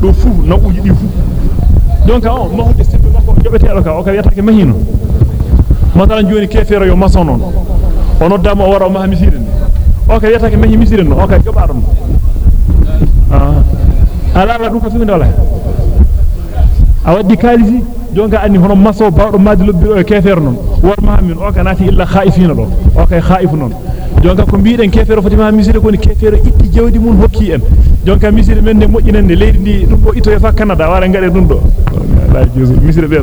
do fu na uji di fu donc on ma hudde sibbe makko jobete ka o ka yatake mahino masalan joni kefero yo mason non ono dama o wara o maha misire o ka yatake mahi misire no o ka joba dum ah ala la dum ko fi ndala a waddi kalisi jonka anni hono maso bawdo maadi lobbiro e kefero non war ma min o ka nati illa khaifina do o kay khaif non jonka ko biiden kefero fatima misire ko ni kefero itti jawdi mun hokki en. Jonka misire men ne mojjinande leydi ndi dum do ito fa canada wara ngade dum do la jesu misire be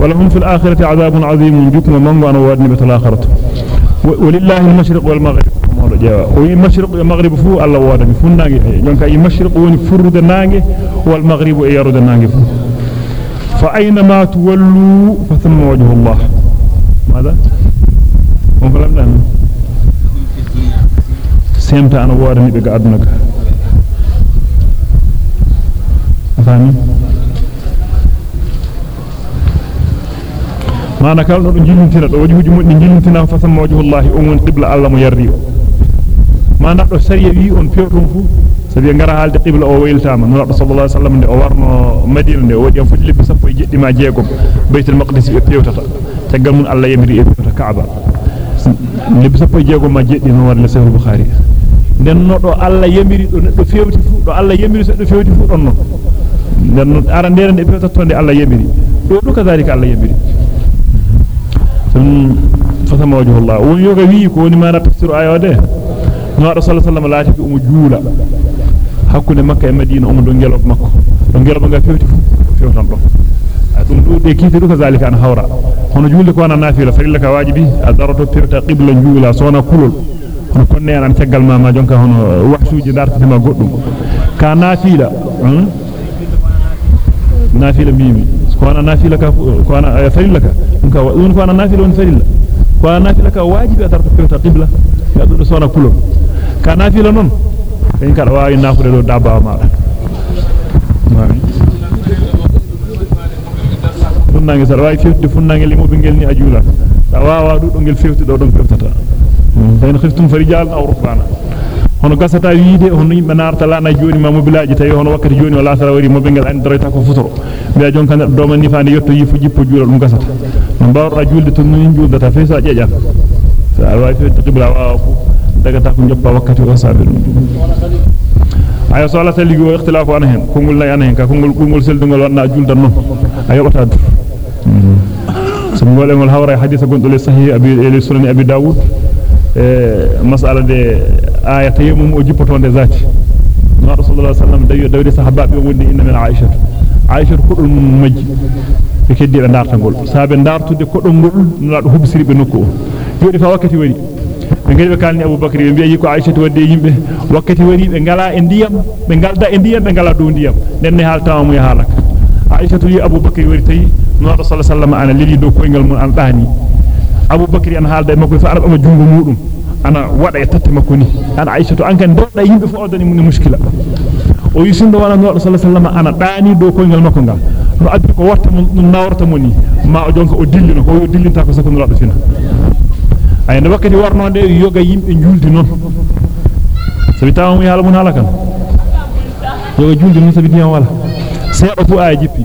ولهم في الآخرة عذاب عظيم جكم من وأنا وادني بالآخرة ولله المشرق والمغرب والمشرق والمغرب فو الله وادني فو ناغي دونك اي مشرق وني فرد ناغي والمغرب يرد ناغي فو فأينما تولوا فثم وجه الله ماذا مفلم لنا سيمتا أنا وادني بقى أدنك أفهمي wajhuji muddi jillintina fa samma wajhullahi on won qibla Allah mo yardi mana do sariya wi on pewdum fu sabi ngara halde qibla o wayltama no rabbi sallallahu alaihi wasallam de o warno madina de o wadi fu libbi sappo e jeddima jeegom baytul maqdis e pewtata tagal mun Allah yamiri e pewtata kaaba libbi sappo e jeegom ma jeddi no warle sahih bukhari den no do Allah yamiri do neddo fewti fu do Allah yamiri so do fewti fu don non den no ara ndere de pewtata tonde Allah yamiri do do kazalika Allah yamiri فثم وجه الله ويوغا وي ko ni mana tafsir ayode no rasul sallallahu alaihi wasallam laati umu juula hakkunde makka e madina umu do ngelo makko do ngelo nga fewti fu fewtan do dum do de kiti do kazalika an hawra hono julde ko wana nafila farilla ka wajibi adarato pewta qibla juula sona kulol hono konne an tagal ma ma jonka hono wahsuji dartati ma goddum ka nafila nafila mimi ko ana nafila ka ko ana farilla ka dum ka dum ko ana nafila won farilla ko ana nafila ka wajibi adarta pewta qibla ya do sona kulo ka nafila non kany kada waawi nafude do dabba ma mami funnange sar waawi fewtude funnange limo be ngel ni ajula sa waawa du do ngel fewti do don pewtata ben khiftum farijal aw rukbana hono gasata wiide hono yimbe narta lana joni ma mobilaji tawi hono wakkati joni wala sara wari mobe ngal andi doreta ko futoro biya jon kan do man nifaande yotto yifu jippo juula dum gasata no bawra julde to non juldata fe sa jeja sa waawi fe qibla waawa fu daga ta ko joppa wakkati o sabe dum ayo so Allah tali go ikhtilafu ana hen kongol nay ana hen ka kongol kongol seldugol wanna juldan non ayo bata du so ngole ngol hawra hadith gondole sahih abi eli sunan abi daud e mas'ala de aya tayammum o jippotonde zati no rasulullah sallallahu alaihi wasallam dawide sahababe wonni inna min aisha aisha kudul majji be keddi be dartangol saabe dartude kodol ngol no do hubsiri be nokku jodi fa wakati wari be ngel be kalni abubakar be bi'i ko aisha wadde yimbe wakati wari be ngala e ndiyam be galda e ndiyam be ngala do ndiyam den ne halta mu halaka aisha yi abubakar wari tayi no rasulullah sallallahu alaihi wasallam ana lili do koyngal mun an dani abubakar an halda makko fa araba jungo mudum ana wada e tatte makko ni ana aisha an kan dodda yimbe fu odani mun muskila o yisindo wana no sallallahu alaihi wasallam ana dani do koyngal makko ngal no addi ko watta mun nawrata moni ma o jonka o dillino ko yo dillinta ko sakko no fina ay no wakkati warno de yoga yimbe juldi non sabi tawu mi hala mun halakan yoga juldi non sabi diyan wala seedo fu ay jippi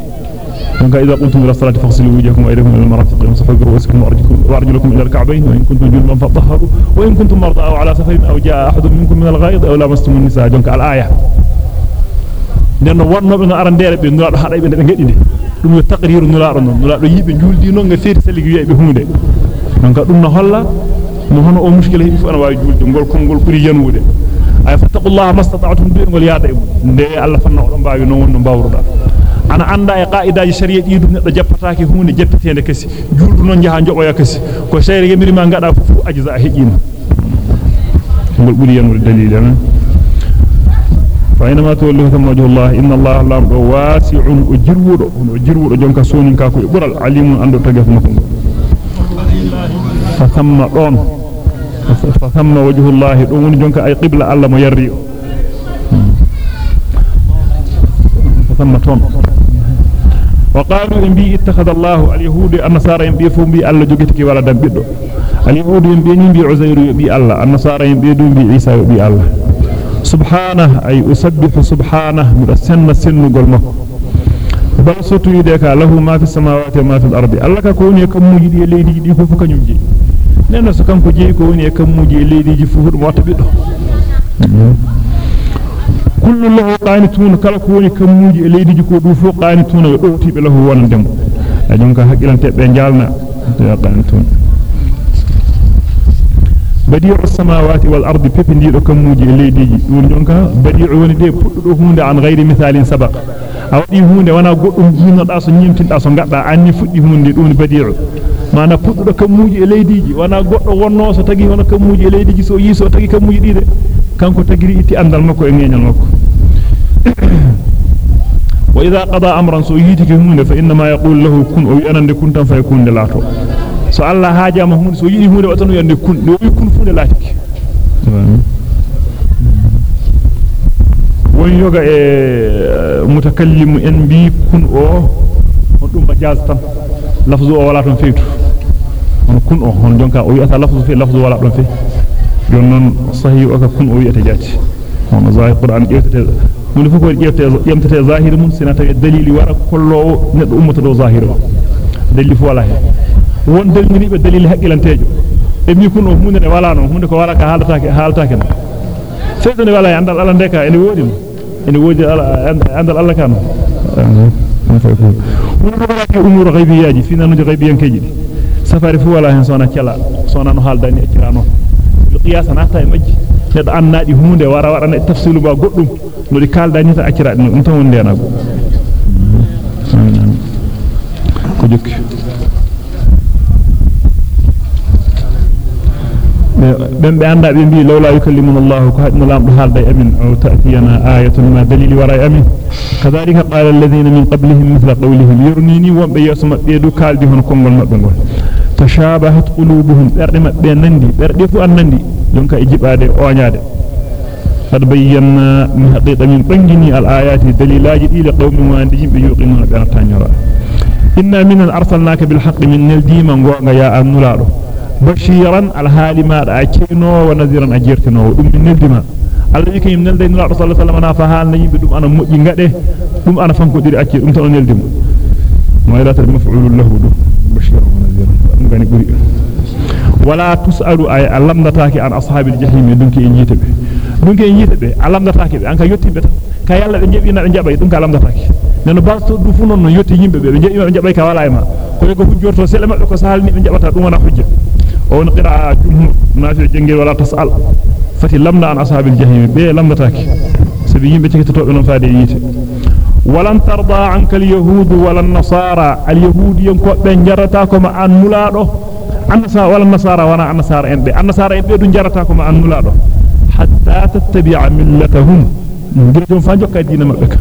donc idha qumtum ila salati faghsilu wujuhakum wa aydiyakum ila al-marafiq wamsahu bi ru'usikum wa arjulakum wa ila al-ka'bayn wa in kuntum junuban fatahharu wa in kuntum marda aw ala safarin aw jaa ahadun minkum min al-ghayid aw lamastum an-nisaa donc al-aya nenno wonnobe no arandere be nulaado hadaybe be ngeddi dum yo taqriru nulaado non nulaado yibe juldi non nga feeti saligi wi'e hunde donc dum no holla مهنا أو مشكلة يبقى أنا واجد جولت نقول كم نقول كل جنود أي فتق الله ما استطعتم دين قل يا دين ده الله فنا ورم باي نون نبا وردا أنا عند قائد الشريعة يدوم نتجب تراكي هون نتجب تين كسي جولت نون جهان جوا يا كسي كشاعر يمر من عند أفوف أجزاء هيجين نقول كل جنود دليل أنا فإنما تولوا ثم وجه الله إن الله لا واسع أجرود أجرود جنك سونين كاكو برا العليم أنو تجف مفهوم فثم رون فثم وجه الله دون جونكا أي قبلة الله ما يري فثم تون وقالوا إن بي اتخذ الله اليهود النصارى إن بي فوم بي الله جوغيتكي ولا دم بيدو اليهود إن بي ني بي عزير بي الله النصارى إن بي دوم بي عيسى بي الله سبحانه أي أسبح سبحانه من السن سن قلمه. بل صوتو يديك له ما في السماوات وما في الأرض. الله كون يكم مجدي ليدي دي فوف كنيم جي نينا سو كانكو جي كون يكم مجدي ليدي جي فوف موتا بيدو كل الله قانتون كلا كون يكم مجدي ليدي جي كو دو فو قانتون يدوتي بله وأنا دم اجونكا حقلانتي be jalna ya qanitun بديع السماوات والأرض بيبندي دو كموجي ليديجي دون جونكا بديع وني دي پودdo hunde an غير مثال سبق awdi hunde wana goddum jinnoda so nyimtinda so gadda anni fuddi hunde dum badi'u mana puddo kamuji e leydiji wana goddo wonno so tagi wana kamuji e leydiji so yi so tagi kamuji dide kanko tagiri itti andal makko e ngeñal makko wa idha qada amran so yitiki hunde fa inma yaqul lahu kun o yanande kun tan fay kun lato so Allah haajama hunde so yidi hunde watano yande kun do wi kun funde laatiki won yoga e mutakallimu en bi kun o on dum majaz tan lafzu o wala ton feetu kun o hon jonka o wi'ata lafzu fi lafzu wala don fe yon non sahih o ka kun o wi'ata jati on zahir qur'an ƴewtete mun fu ko ƴewte ƴemtete zahir mun sina tawi dalili wara kollowo neddo ummata do zahir o dalili fu wala he won dalmini be dalil haqqilantejo e mi kuno hunde ne wala non hunde ko wala ka halataake halataake no feedo ne wala andal ala ndeka ene wodi ene wodi andal alla kan hunde wala ke umur ghaibiyaji fi nanu ghaibiyan keji safari fu wala hen sona cala sona no haldani e cirano qiyasa nata e majji neddo annadi hunde wara ne tafsilu ba goddum no di kaldani ta akira dum tan wonde na go ko jokki بن بأندا بن بي لولا يكلمنا الله كهدنا لام حال داي امين أو تاتينا إيه ما دليل وراء امين كذلك قال الذين من قبلهم مثل قولهم يرنيني ومبه يسما بيدو كالدي مابbe ngol tashabahat qulubuhum berde mabbe nandi berde fu an nandi jonka e jibade oñaade قد بينا من حقيقة من بنجني الآيات دليلاج إلى قوم واندجين بيوقنون بأن تنيرا إنا من أرسلناك بالحق من نلديما وغا يا أنولارو بشيرا الحال ما أكينو ونذيرا أجيرتنو دم من نلدما Allah yake yim nelde nula sallallahu alaihi wasallam fa hal yimbe dum ana moji ngade dum ana fanko diri acci dum tan neldimo mo ila tar maf'ulun lahu dum bashir ngani buri wala tusalu ay alamdataki an ashabil jahim dunki en yitabe dunki en yitabe alamdataki be an ka yottibe tan ka yalla be jebina be jabay dum ka alamdataki neno basto du fu non yotti yimbe be be jebi be jabay ka wala e ma ko ko hujjorto sele mabbe ko sahalni be jabata dum wana hujja on qira'a jumhur nafi jengel wala tasal fati lamda an ashabil jahim be lamdataki sabi yimbe cikitobe non faade yite ولن ترضى عنك اليهود ولا النصارى. اليهود ينكبن جرتاكم عن ملاده النصارى ولا النصارى وأنا النصارى نصارى النصارى انبي دون جرتاكم عن ملاده حتى تتبع ملتهم. نجدهم فانجوك الدين مبك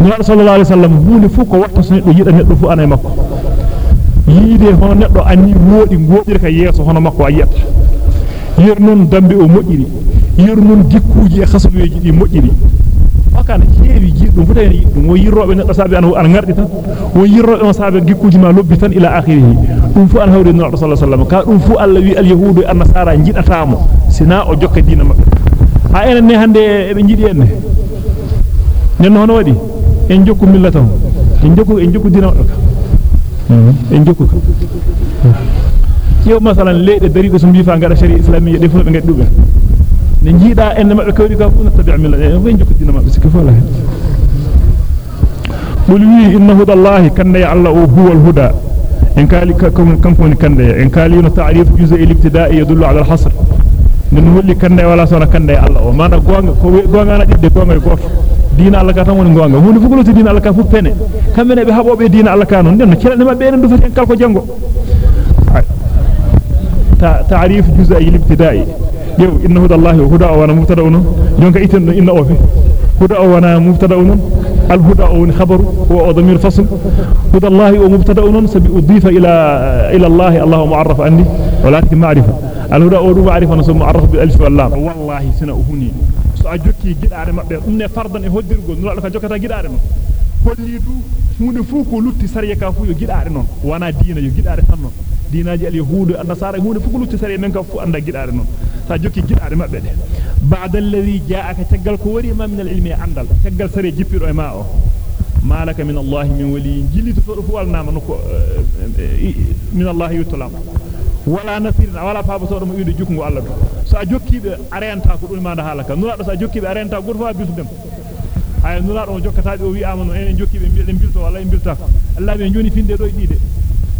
نرى صلى الله عليه وسلم. هون فوق واتسنين ويدا نقل فؤانا مكو. yide hono neddo anni wodi wodirka yeso hono makko ayyata yernun dambe o mojjiri yernun dikkuji e khasbeji di mojjiri wakana heewi jiddum fu tawni dum wo yirrobe neddo sabe an an ngardi tan wo yirrobe on sabe gikkuji ma lobbi tan ila akhirih dum fu an hawri nabi sallallahu alaihi wasallam ka dum fu alla wi al yahudu an nasara jidatamo sina o jokka diina mabbe ha enen ne hande e be jidi en nen hono wadi en jokku millatahu en jokku en jokku diina mabbe en jokku yow masalan leede darigo so mbifa ngada shari islamiyya de fu be ngadi dubbe ne jiida en mabbe kawdi ka fu na tabi'a millata en fu jokku diina mabbe sikki fu la قل وي إن هدى الله كان يعلى هو الهدى. إن كان كم كون كان إن كان يون تعريف جزء الابتداء يدل على الحصر. من هو اللي كان ولا سوى كان الله وما أنا قوان قوان أنا جد قوان يقف. دين الله كاتم ون قوان هو نفقول دين الله كفو بني كم من بحبوا بدين الله يو إن هدى الله هدى وأنا مبتدا يونك إتن إن أوفي هدى وأنا مبتدا الهدى أو خبر هو ضمير فصل هدى الله ومبتدا سبيضيف إلى إلى الله الله معرف عني ولكن معرفة الهدى أو معرفة نسمى معرف بالألف واللام والله سنة أهوني سأجوكي جدار مبير أمني فرضا يهدرغو نلا لك جوكتا جدار مبير hollidu hunde fu ko lutti sariya ka fu yo gidaare non. Wana diina yo gidaare tan non. Diinaji al yahudu an nasara hunde fu ko lutti sariya men ka fu anda gidaare non. Sa jokki gidaare mabbe de ba'da alladhi ja'aka tagal ko wari ma min al ilmi andal tagal sariya jippido e ma o malaka min allah min wali jilito to fu walnama no ko min allah yutulam wala nasirin wala faabo so dum yude jukngo allah do sa jokkibe arenta ko dum ma da halaka nula do sa jokkibe arenta goto fa bisu dem ay nula do jokkataabe o wi amano en jokkibe mbiiden bilto wala en bilta allah be joni finde do diide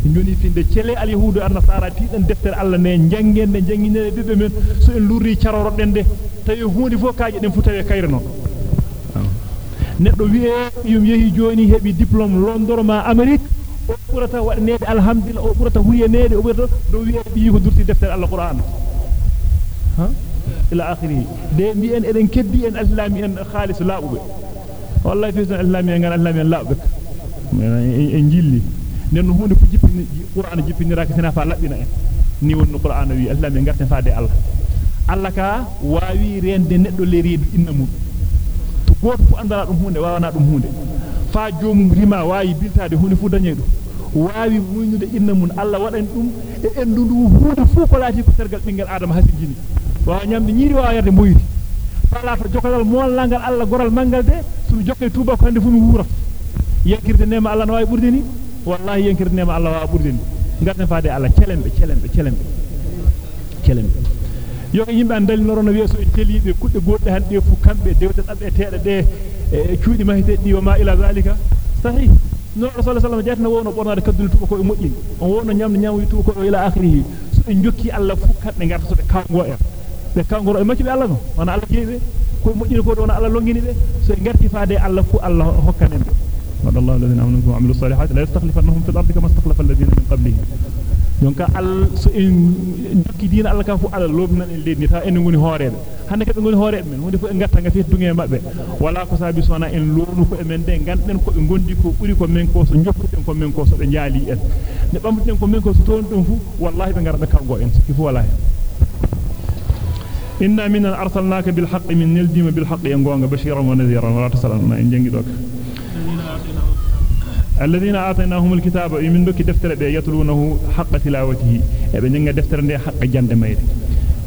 joni finde cele al yahudu an nasara tiidan deftere allah ne jangende janginere bibbe men so en lurri caroroden de tawi hundi fo kaaje den fu tawe kayre non neddo wi'e yum yehi joni hebi diplôme londorma amerique o burata wadnede alhamdulillah o burata huyenede o burata do wi'e bi ko durti deftere allah qur'an ha ila akhirih de mbi en eden keddi en islami en khalis laabube wallahi fi islami en islami en laabbe en jilli nen hunde ko jippini qur'an jippiniraaka sina fa labbina en ni wonno qur'an wi islami en garten faade allah allah ka waawi rende neddo le reedu inna mum to goto fu andara dum hunde wawana dum hunde fa jomum rima waawi biltaade hunde fu dañe dum waawi muñude inna mun Allah wadan dum e endundu hunde fu ko laati ko tergal bingel adama hasidini wa nyamde nyiri wa yarde moyri fala to jokalal mon langal Allah goral mangal de sumi jokke tuba ko hande fu mi wura yankirde nema Allah no way burde ni wallahi yankirde nema Allah wa burde ni ngarden faade Allah celembe celembe celembe celembe yoga yimbe an dali norono weeso en telibe kudde godde hande fu kambe dewte dabbe teede de e cuudi mahite di wa ma ila zalika sahih no rasul sallallahu alaihi wasallam wono bornade kaddul tuba ko e moƴƴin on wono nyamde nyaamu tuba ko ila akhirih so en jokki Allah fu kambe ngarta so be kango en be kango e makki be Allah no wana Allah jeebe ko moƴƴini ko don Allah longini be so en garti faade Allah fu Allah hokkanen be قال الله الذين آمنوا وعملوا الصالحات لا يستخلفنهم في الأرض كما استخلف الذين من قبلهم. دونك ال ان نكي دين الله كفو على لوبنا لين نتا ان غوني هوريد هاني كبي غوني هوريد من ودي فو غاتا غفيت دوني مابه ولا كوسا بي سونا ان لوونو فو امين دي غاندن كو غوندي كو بوري كو مين كوسو نيوكوتن كو مين كوسو دي نيالي ان نبامتن كو مين كوسو تون دون فو والله بي غاردا كارغو ان كيف والله إنا من أرسلناك بالحق من نلدم بالحق ينقوانك بشيرا ونذيرا ولا تسألنا إن جنجدوك الذين آتيناهم الكتاب من دوك دفتر بي يتلونه حق تلاوته. إبن نغا دفتر دي حق جاند ميت.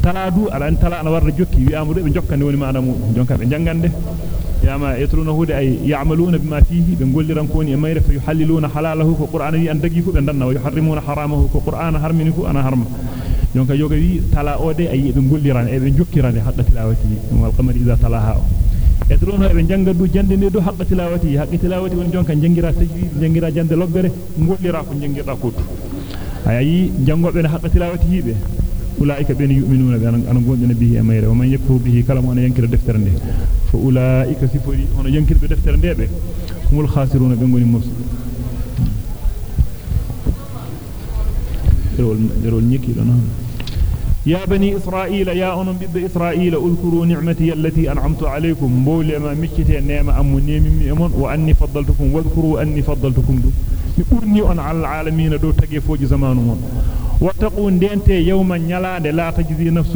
تلا دو على أن تلا ان ور جوكي. وي امرو بي جوكان وني ما نامو جونكا بي جانغاند يا ما يتلونه دي أي يعملون بما فيه. بي غولي رانكوني اي ميرف يحللون حلاله في القران وي أن دغي فو بندن ويحرمون حرامه في القران حرمنيكو أنا حرم جونكا يوغي وي تلا أو دي اي بي غولي ران. اي بي جوكي ران حق تلاوته. والقمر إذا تلاها. E e ne do hadda tilawati hadda tilawati won jonka jangira tajwi jangira jande lobbere gollira ko jangirda ko ayi jangobe ne hadda tilawati hibe ulaika ben yu'minuna bi an gondina bihi amayra wa man yakfur bihi kala mo yankira deftere nde fa ulaika sifori hono yankirbe deftere nde be humul khasiruna be ngoni mus derol derol nyiki do non يا بني إسرائيل يا أنم بب إسرائيل اذكروا نعمتي التي أنعمت عليكم. بول ما مشتي نعمة أم نيمي أمون وأني فضلتكم. واذكروا أني فضلتكم. دو يقولني أن على العالمين دو تجي فوج زمانهم واتقوا دينتي يوما نيلاande لا تجزي نفس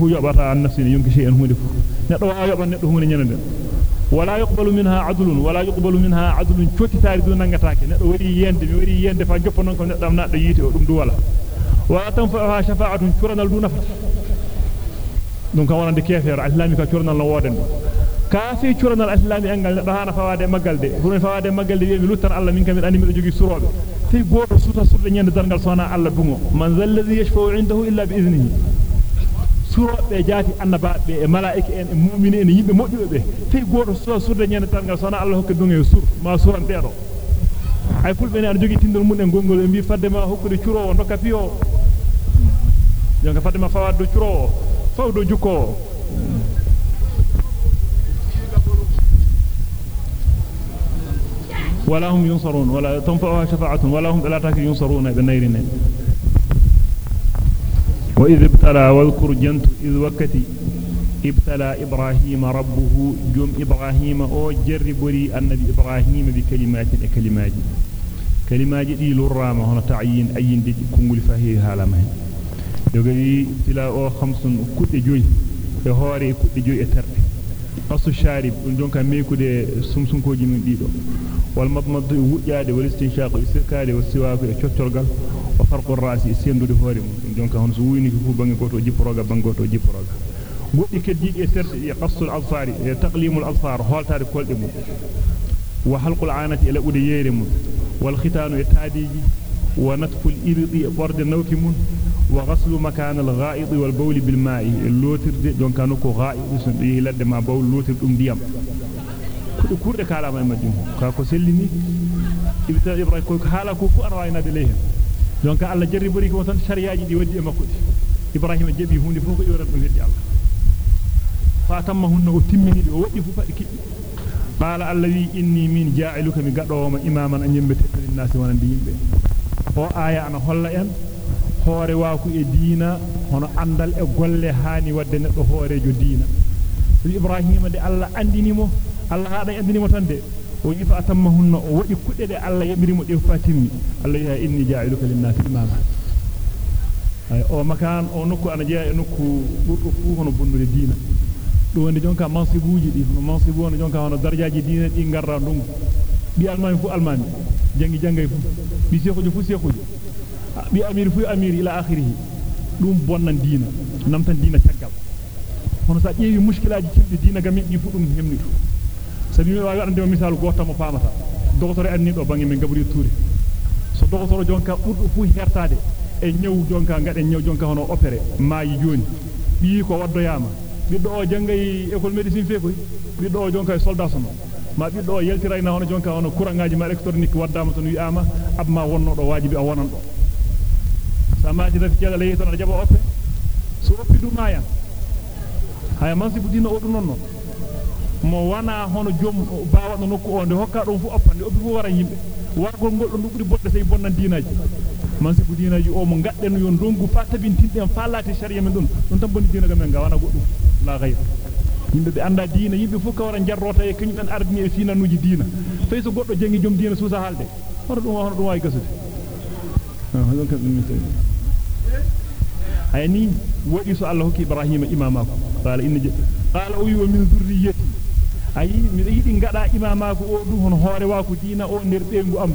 فو يبata عن نفس يونكي شيئا هودي فو ندو يبا ندو هوني نينande ولا يقبل منها عدل ولا يقبل منها عدل. تشوتي تاري دو نغاتاكي ندو وري يende mi wari yende fa joppo non ko neddo am naddo o ولا تنفعها شفاعة شرنا دون نفع دونك وأنا دي كيفير الاسلامي كا شرنا لا ودن كافي شرنا الاسلامي انغال دهانا فواده ماغال دي فون فواده ماغال دي وي لوتان الله من كامل اني مي جوغي سروبه في غوتو سوتا ñande dargal sona Allah dungo man zal ladhi yashfa'u indahu illa bi iznihi surobe jaati annabaabe e malaa'ika en e mu'mini en yimbe moddibe be fi goto so surde ñande dargal sona Allah hokka dungo e sur ma suran beedo ay fulbe ne an jogi tindol mun en gongol e mbi fadde ma hokkude curowo ndokka piyo jonka fadde ma fawaddo curowo fawdo jukko ولا هم ينصرون ولا تنفعها شفاعة ولا هم لا تاك ينصرون بنيرين وإذ ابتلى واذكر جنت إذ وكتي ابتلى إبراهيم ربه جم إبراهيم أو جربري النبي إبراهيم بكلمات كلمات كلمات دي للرامة هنا تعيين أين دي كنغل فهي هالما يقول تلا أو خمس كت جوي. يهوري كت جوي أتر. أصو شارب. ونجونك ميكو دي سمسون كوجي من ديدو. والمضمض وجاد والاستنشاق استركاد والسواك يشترغل وفرق الرأس سيندو دي هوري ونجونك هون سويني فو بانغي كوتو جيبروغا بانغوتو جيبروغا goddi keddiide e terde e qasul alfari e taqlimul alfar holtaade kolde mum wa halqul aanati ila ude yeere mum wal khitanu e taadiji ونتقل إبضي برد النوكي من وغسل مكان الغائض والبول بالماء. اللوتر دي دون كانوكو غائض سنتي إيه، لد ما بول لوتر دون ديام. كورد كالاما يمجنه كاكو سليني إبتاء إبراهيم كوك هالكو فأروا عينا دليهم. دون كالا جري بريك وطن شرياجي دي ودي أمكوت إبراهيم جبي هوني فوق يورد من يدي الله. فأتمهن أتمني دي ووقفوا فأكي قال الذي إني من جاعلك من قدوم إماما أن يمتك للناس وأن يمتك o aya ana holla en hoore waaku e diina hono andal e golle haani wadde neddo hoorejo diina ibrahima de allah andinimo allah haada andinimo tan de o yifa atammahunna o wadi kudde de allah yamirimo de fatimmi allah ya inni ja'iluka lin nas imama ay o makan o nokku ana jeya e nokku burdo fu hono bonnude diina do woni jonka mansibuuji di no mansibu woni jonka hono darjaaji diine di garra dum bi almami fu almami jangi jangay fu bi seexujo fu seexujo bi amir fu amir ila akhirih dum bonnan diina namtan diina taggal hono sa ƴeewi muskilaaji cimdi diina gam di fu dum hemnitu sabi mi waawi ande misal goto mo famata docteur anni do bangi men gabri touri so docteur jonka burdo fu hertade e ñew jonka ngaden ñew jonka hono opéré maayi joni bi ko waddoyama biddo o jangay école médecine fe koy biddo o jonka soldat sono ma biddo o yeltirayna hono jonka hono courantaaji ma électronique waddama ton wi'ama abma wonno do wajibi o wonan do samaaji rafi jala lay ton jaba oppe so oppi du maya haya man sibu dina o dum nonno mo wana hono jom baawado nokku o nde hokka dum fu oppande oppi fu wara yimbe wargol ngol do dubudi bodde sey bonnan dinaji man sibu dinaji o mo gadden yon dongu fa tabintinden fa laati sharia men dun don tan bonni dina gamen ga wana goddum la ghayr yimbe be anda diina yimbe fu ka wara jarrota e kanyum en ardini e finanuji diina fay so goddo jangi jom diina suusa halde hono dum hono dum way gasude ah don kan dum tay ayni wadi so allah hokki ibrahima imamako qala inna qala uyu min zurriyyati ayi mi yidi ngada imamako o dum hono hoore waako diina o nder bengu am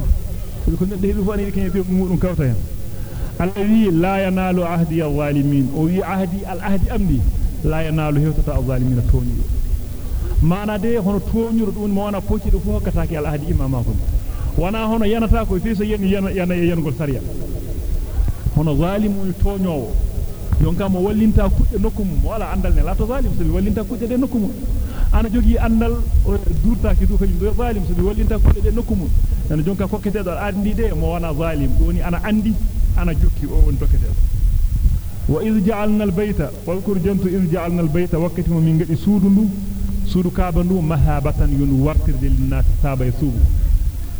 ko neddo hebi fu ani ken bengu mudum kawta hen allazi la yanalu ahdi al-zalimin o wi ahdi al-ahdi amdi la yanalu hewtata al-zalimin tonido mana de hono tonyuro dum mo wana pocci do fu hokkataaki al-ahdi imamako wana hono yanata ko fi so yen yana yana yengol sariya hono zalimun tonyowo jonka mo wallinta kudde nokkum wala andal ne la to zalim so wallinta kudde de nokkum ana jogi andal durta ki du kanyum do zalim so wallinta kudde de nokkum ana jonka kokkete do andi de mo wana zalim doni ana andi ana jokki o won tokkete al-bayta wakati min gadi suudu ndu suudu kaaba ndu mahabatan yun wartirde linnas saba e suubu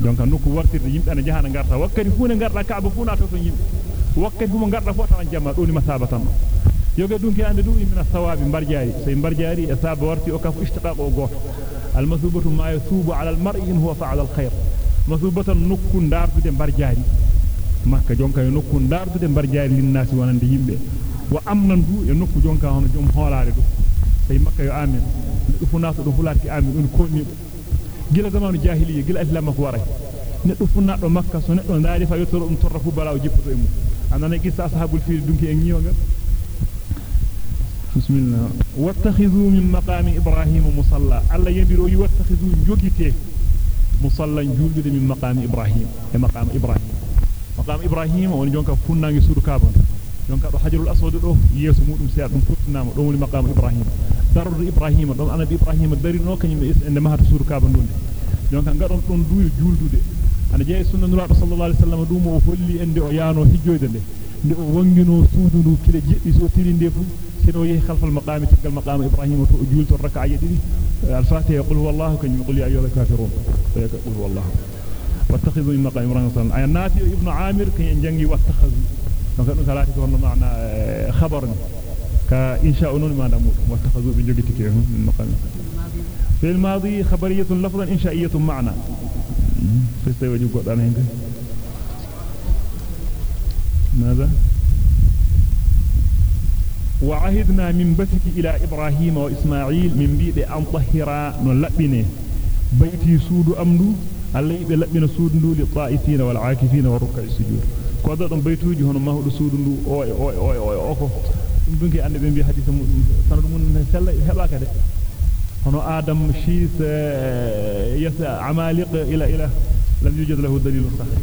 donc nokku wartirde yimbe ana jahana garta wakati fu ne garda kaaba fu na to yimbe wakati fu mo garda fu tawan jamma doni masabatan yoga dunki ande du min as-sawabi barjaari sey barjaari e saba warti o kaf ishtiqaq o goto al-masubatu ma yasubu ala al-mar'i huwa fa'ala al-khayr masubatan nokku ndardude barjaari makka jonka e nokku ndardude barjaari linnasi wonande yimbe wa amnan du e nokku jonka hono jom hoolaare du sey makka yo amen du funato do fulati amen dun konni gila zamanu jahiliya gila islam ko waray neddo funnaado makka so neddo ndaari fa yottoro dum torra fu balaaw jippoto e mum anana kissa ashabul fil dunki en nyiwanga بسم الله واتخذوا من مقام إبراهيم مصلى الله يبيرو يواتخذوا جوجته مصلى جولد من مقام إبراهيم مقام إبراهيم مقام إبراهيم وني جونكا فنانغي سودو كابون جونكا دو حجر الأسود دو ييسو مودum seer dum futnama do woni maqam Ibrahim darru Ibrahim don anabi Ibrahim dari no kanyum ende mahata suudu kaaban donde jonka ngadon don duuyo juldude ana jeey sunna nuraado sallallahu alaihi wasallam dum o holli ende o yaano hijjoyde de nde o wangino suudu ndu kile jebbi so tirinde fu sino yehi khalfal maqami tigal maqam Ibrahim to julto rak'a yedidi al-fatiha yaqul huwallahu kan yaqul ya ayyuhal kafirun yaqul huwallahu واتخذوا من مقام إبراهيم صلى الله عليه وسلم نافع ابن عامر كون معنى خبر ما دام من مقام في الماضي خبريه لفظا انشائيه معنى قدان هنك ماذا وعهدنا من بثك إلى إبراهيم وإسماعيل من بيد أن طهرا نلبنه بيتي سود امدو Allah yibe labbina suudu ndu li ta'ifina wa ko do don baytuuji hono mahudo suudu ndu o o o o ko dum dunki ande be bi hadith mudum sanadu mun sella hebaka de hono adam shis yasa amaliq ila ila lam yujad lahu dalil sahih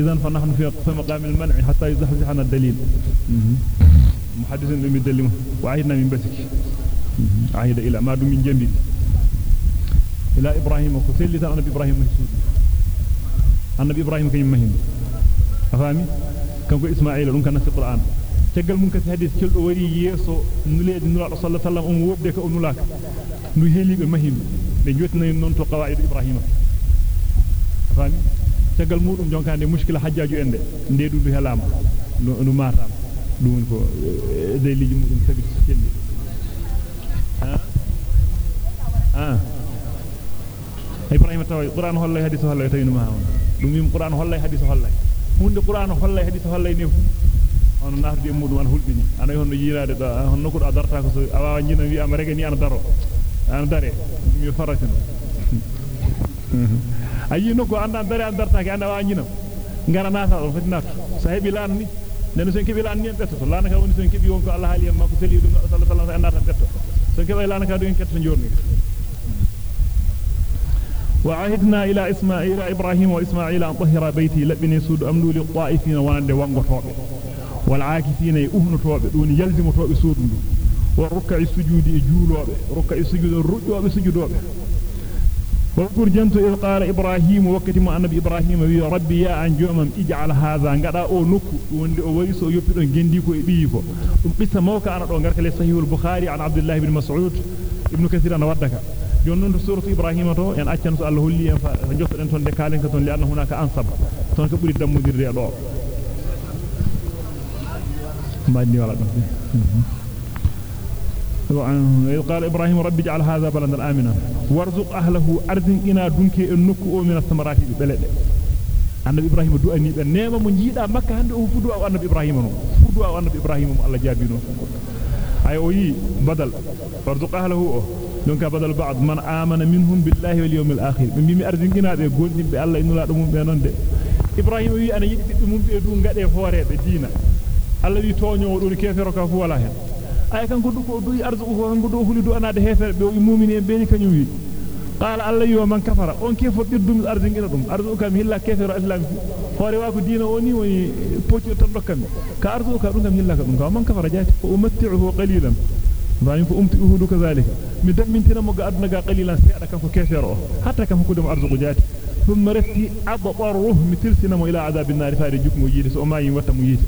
idan fa nahnu fi maqam al man' hatta yuzahzih an ad-dalil muhaddith bi dalil wa'idna min basik ahida ila ma dum min jambi إلى إبراهيم وكسلت النبي إبراهيم مسود النبي إبراهيم كان مهم أفهمي كان كو إسماعيل دون كان في القرآن تقل من كسي حديث كل وري يسو نليد نلا صلى الله عليه وسلم أم وبدك أم نلاك نهيلي بمهم لنجوتنا ينون قواعد إبراهيم أفهمي تقل مودum jonkande mushkila hajjaju ende ndeedu du helama no matam dum ko deliji mudum tabi kelli ha ah ibrahim tawi qur'an hollay hadith hollay tawino ma dum qur'an hollay hadith hollay hunde qur'an hollay hadith hollay ne fu on naardi mudum an hulbini ana honno yiraade da honno ko darta ko awa jina wi am rege ni ana daro ana dare mi faratino ayi no ko anda dare an darta ke anda wa jina ngara nata do fati natu so hebi lan ni nen sen kebi lan ni en betto lan ka woni sen kebi wonko allah hali en makko seli dum sallallahu alaihi wasallam en nata betto sen kebi lan ka do en ketto jorni وعهدنا إلى إسماعيل إبراهيم وإسماعيل أن طهر بيتي لبني سود أملو للطائفين وأنده وانغطوب والعاكفين يؤهنطوب دون يلزم طوب سود والركع السجود جولوب ركع السجود الرجوب سجودوب واذكر جنت إذ قال إبراهيم وقت ما النبي إبراهيم وي ربي يا أن جومم اجعل هذا. غدا أو نكو. وندي أو ويسو يبدون جنديكو إبيكو قصة موكا أنا دون. غركلي صحيح البخاري عن عبد الله بن مسعود. ابن كثير أنا ودك. Jonnon to suratu ibrahima to en accan so Allah holli en fa jotto den ton de kalen ka ton li anna hunaka ansab ton ko buri dammudirde do mbandi wala do قال إبراهيم رب اجعل هذا بلدا آمنا وارزق أهله أرض إنا دنك النكو من الثمرات ببلد annabi ibrahima du ani ben nema mo jiida makka hande o fudu aw annabi ibrahima no fudu aw annabi ibrahima mo Allah badal ba'd man amana minhum billahi wal yawmil akhir be bimi ardingina be gondimbe Allah inula dum be non de ibrahima wi ana yidi biddu mum be du ngade hoorebe diina Allah wi toño do kefero ka fu wala hen ay kan ko du ko du arzuqu ko kan do hulidu anade hefere be o mu'mini be ni kanyum wi قال الله يوم من كفر اون كيف ديدوم ارض غير دوم ارض كام هلا كفر الاسلام هوري واكو دينا وني وني بوتي تون دوكام كارض كا دوم هلا كدوم من كفر جاتي فامتعه ضعيف أمتي أهود كذلك مدام من تنا مقعدنا قليلا سيئة كان كثيرا حتى كان فكود أرزق جات ثم رفتي أبطره مثل سنم إلى عذاب النار فارجكم ويجيس وما يوتا ميجيس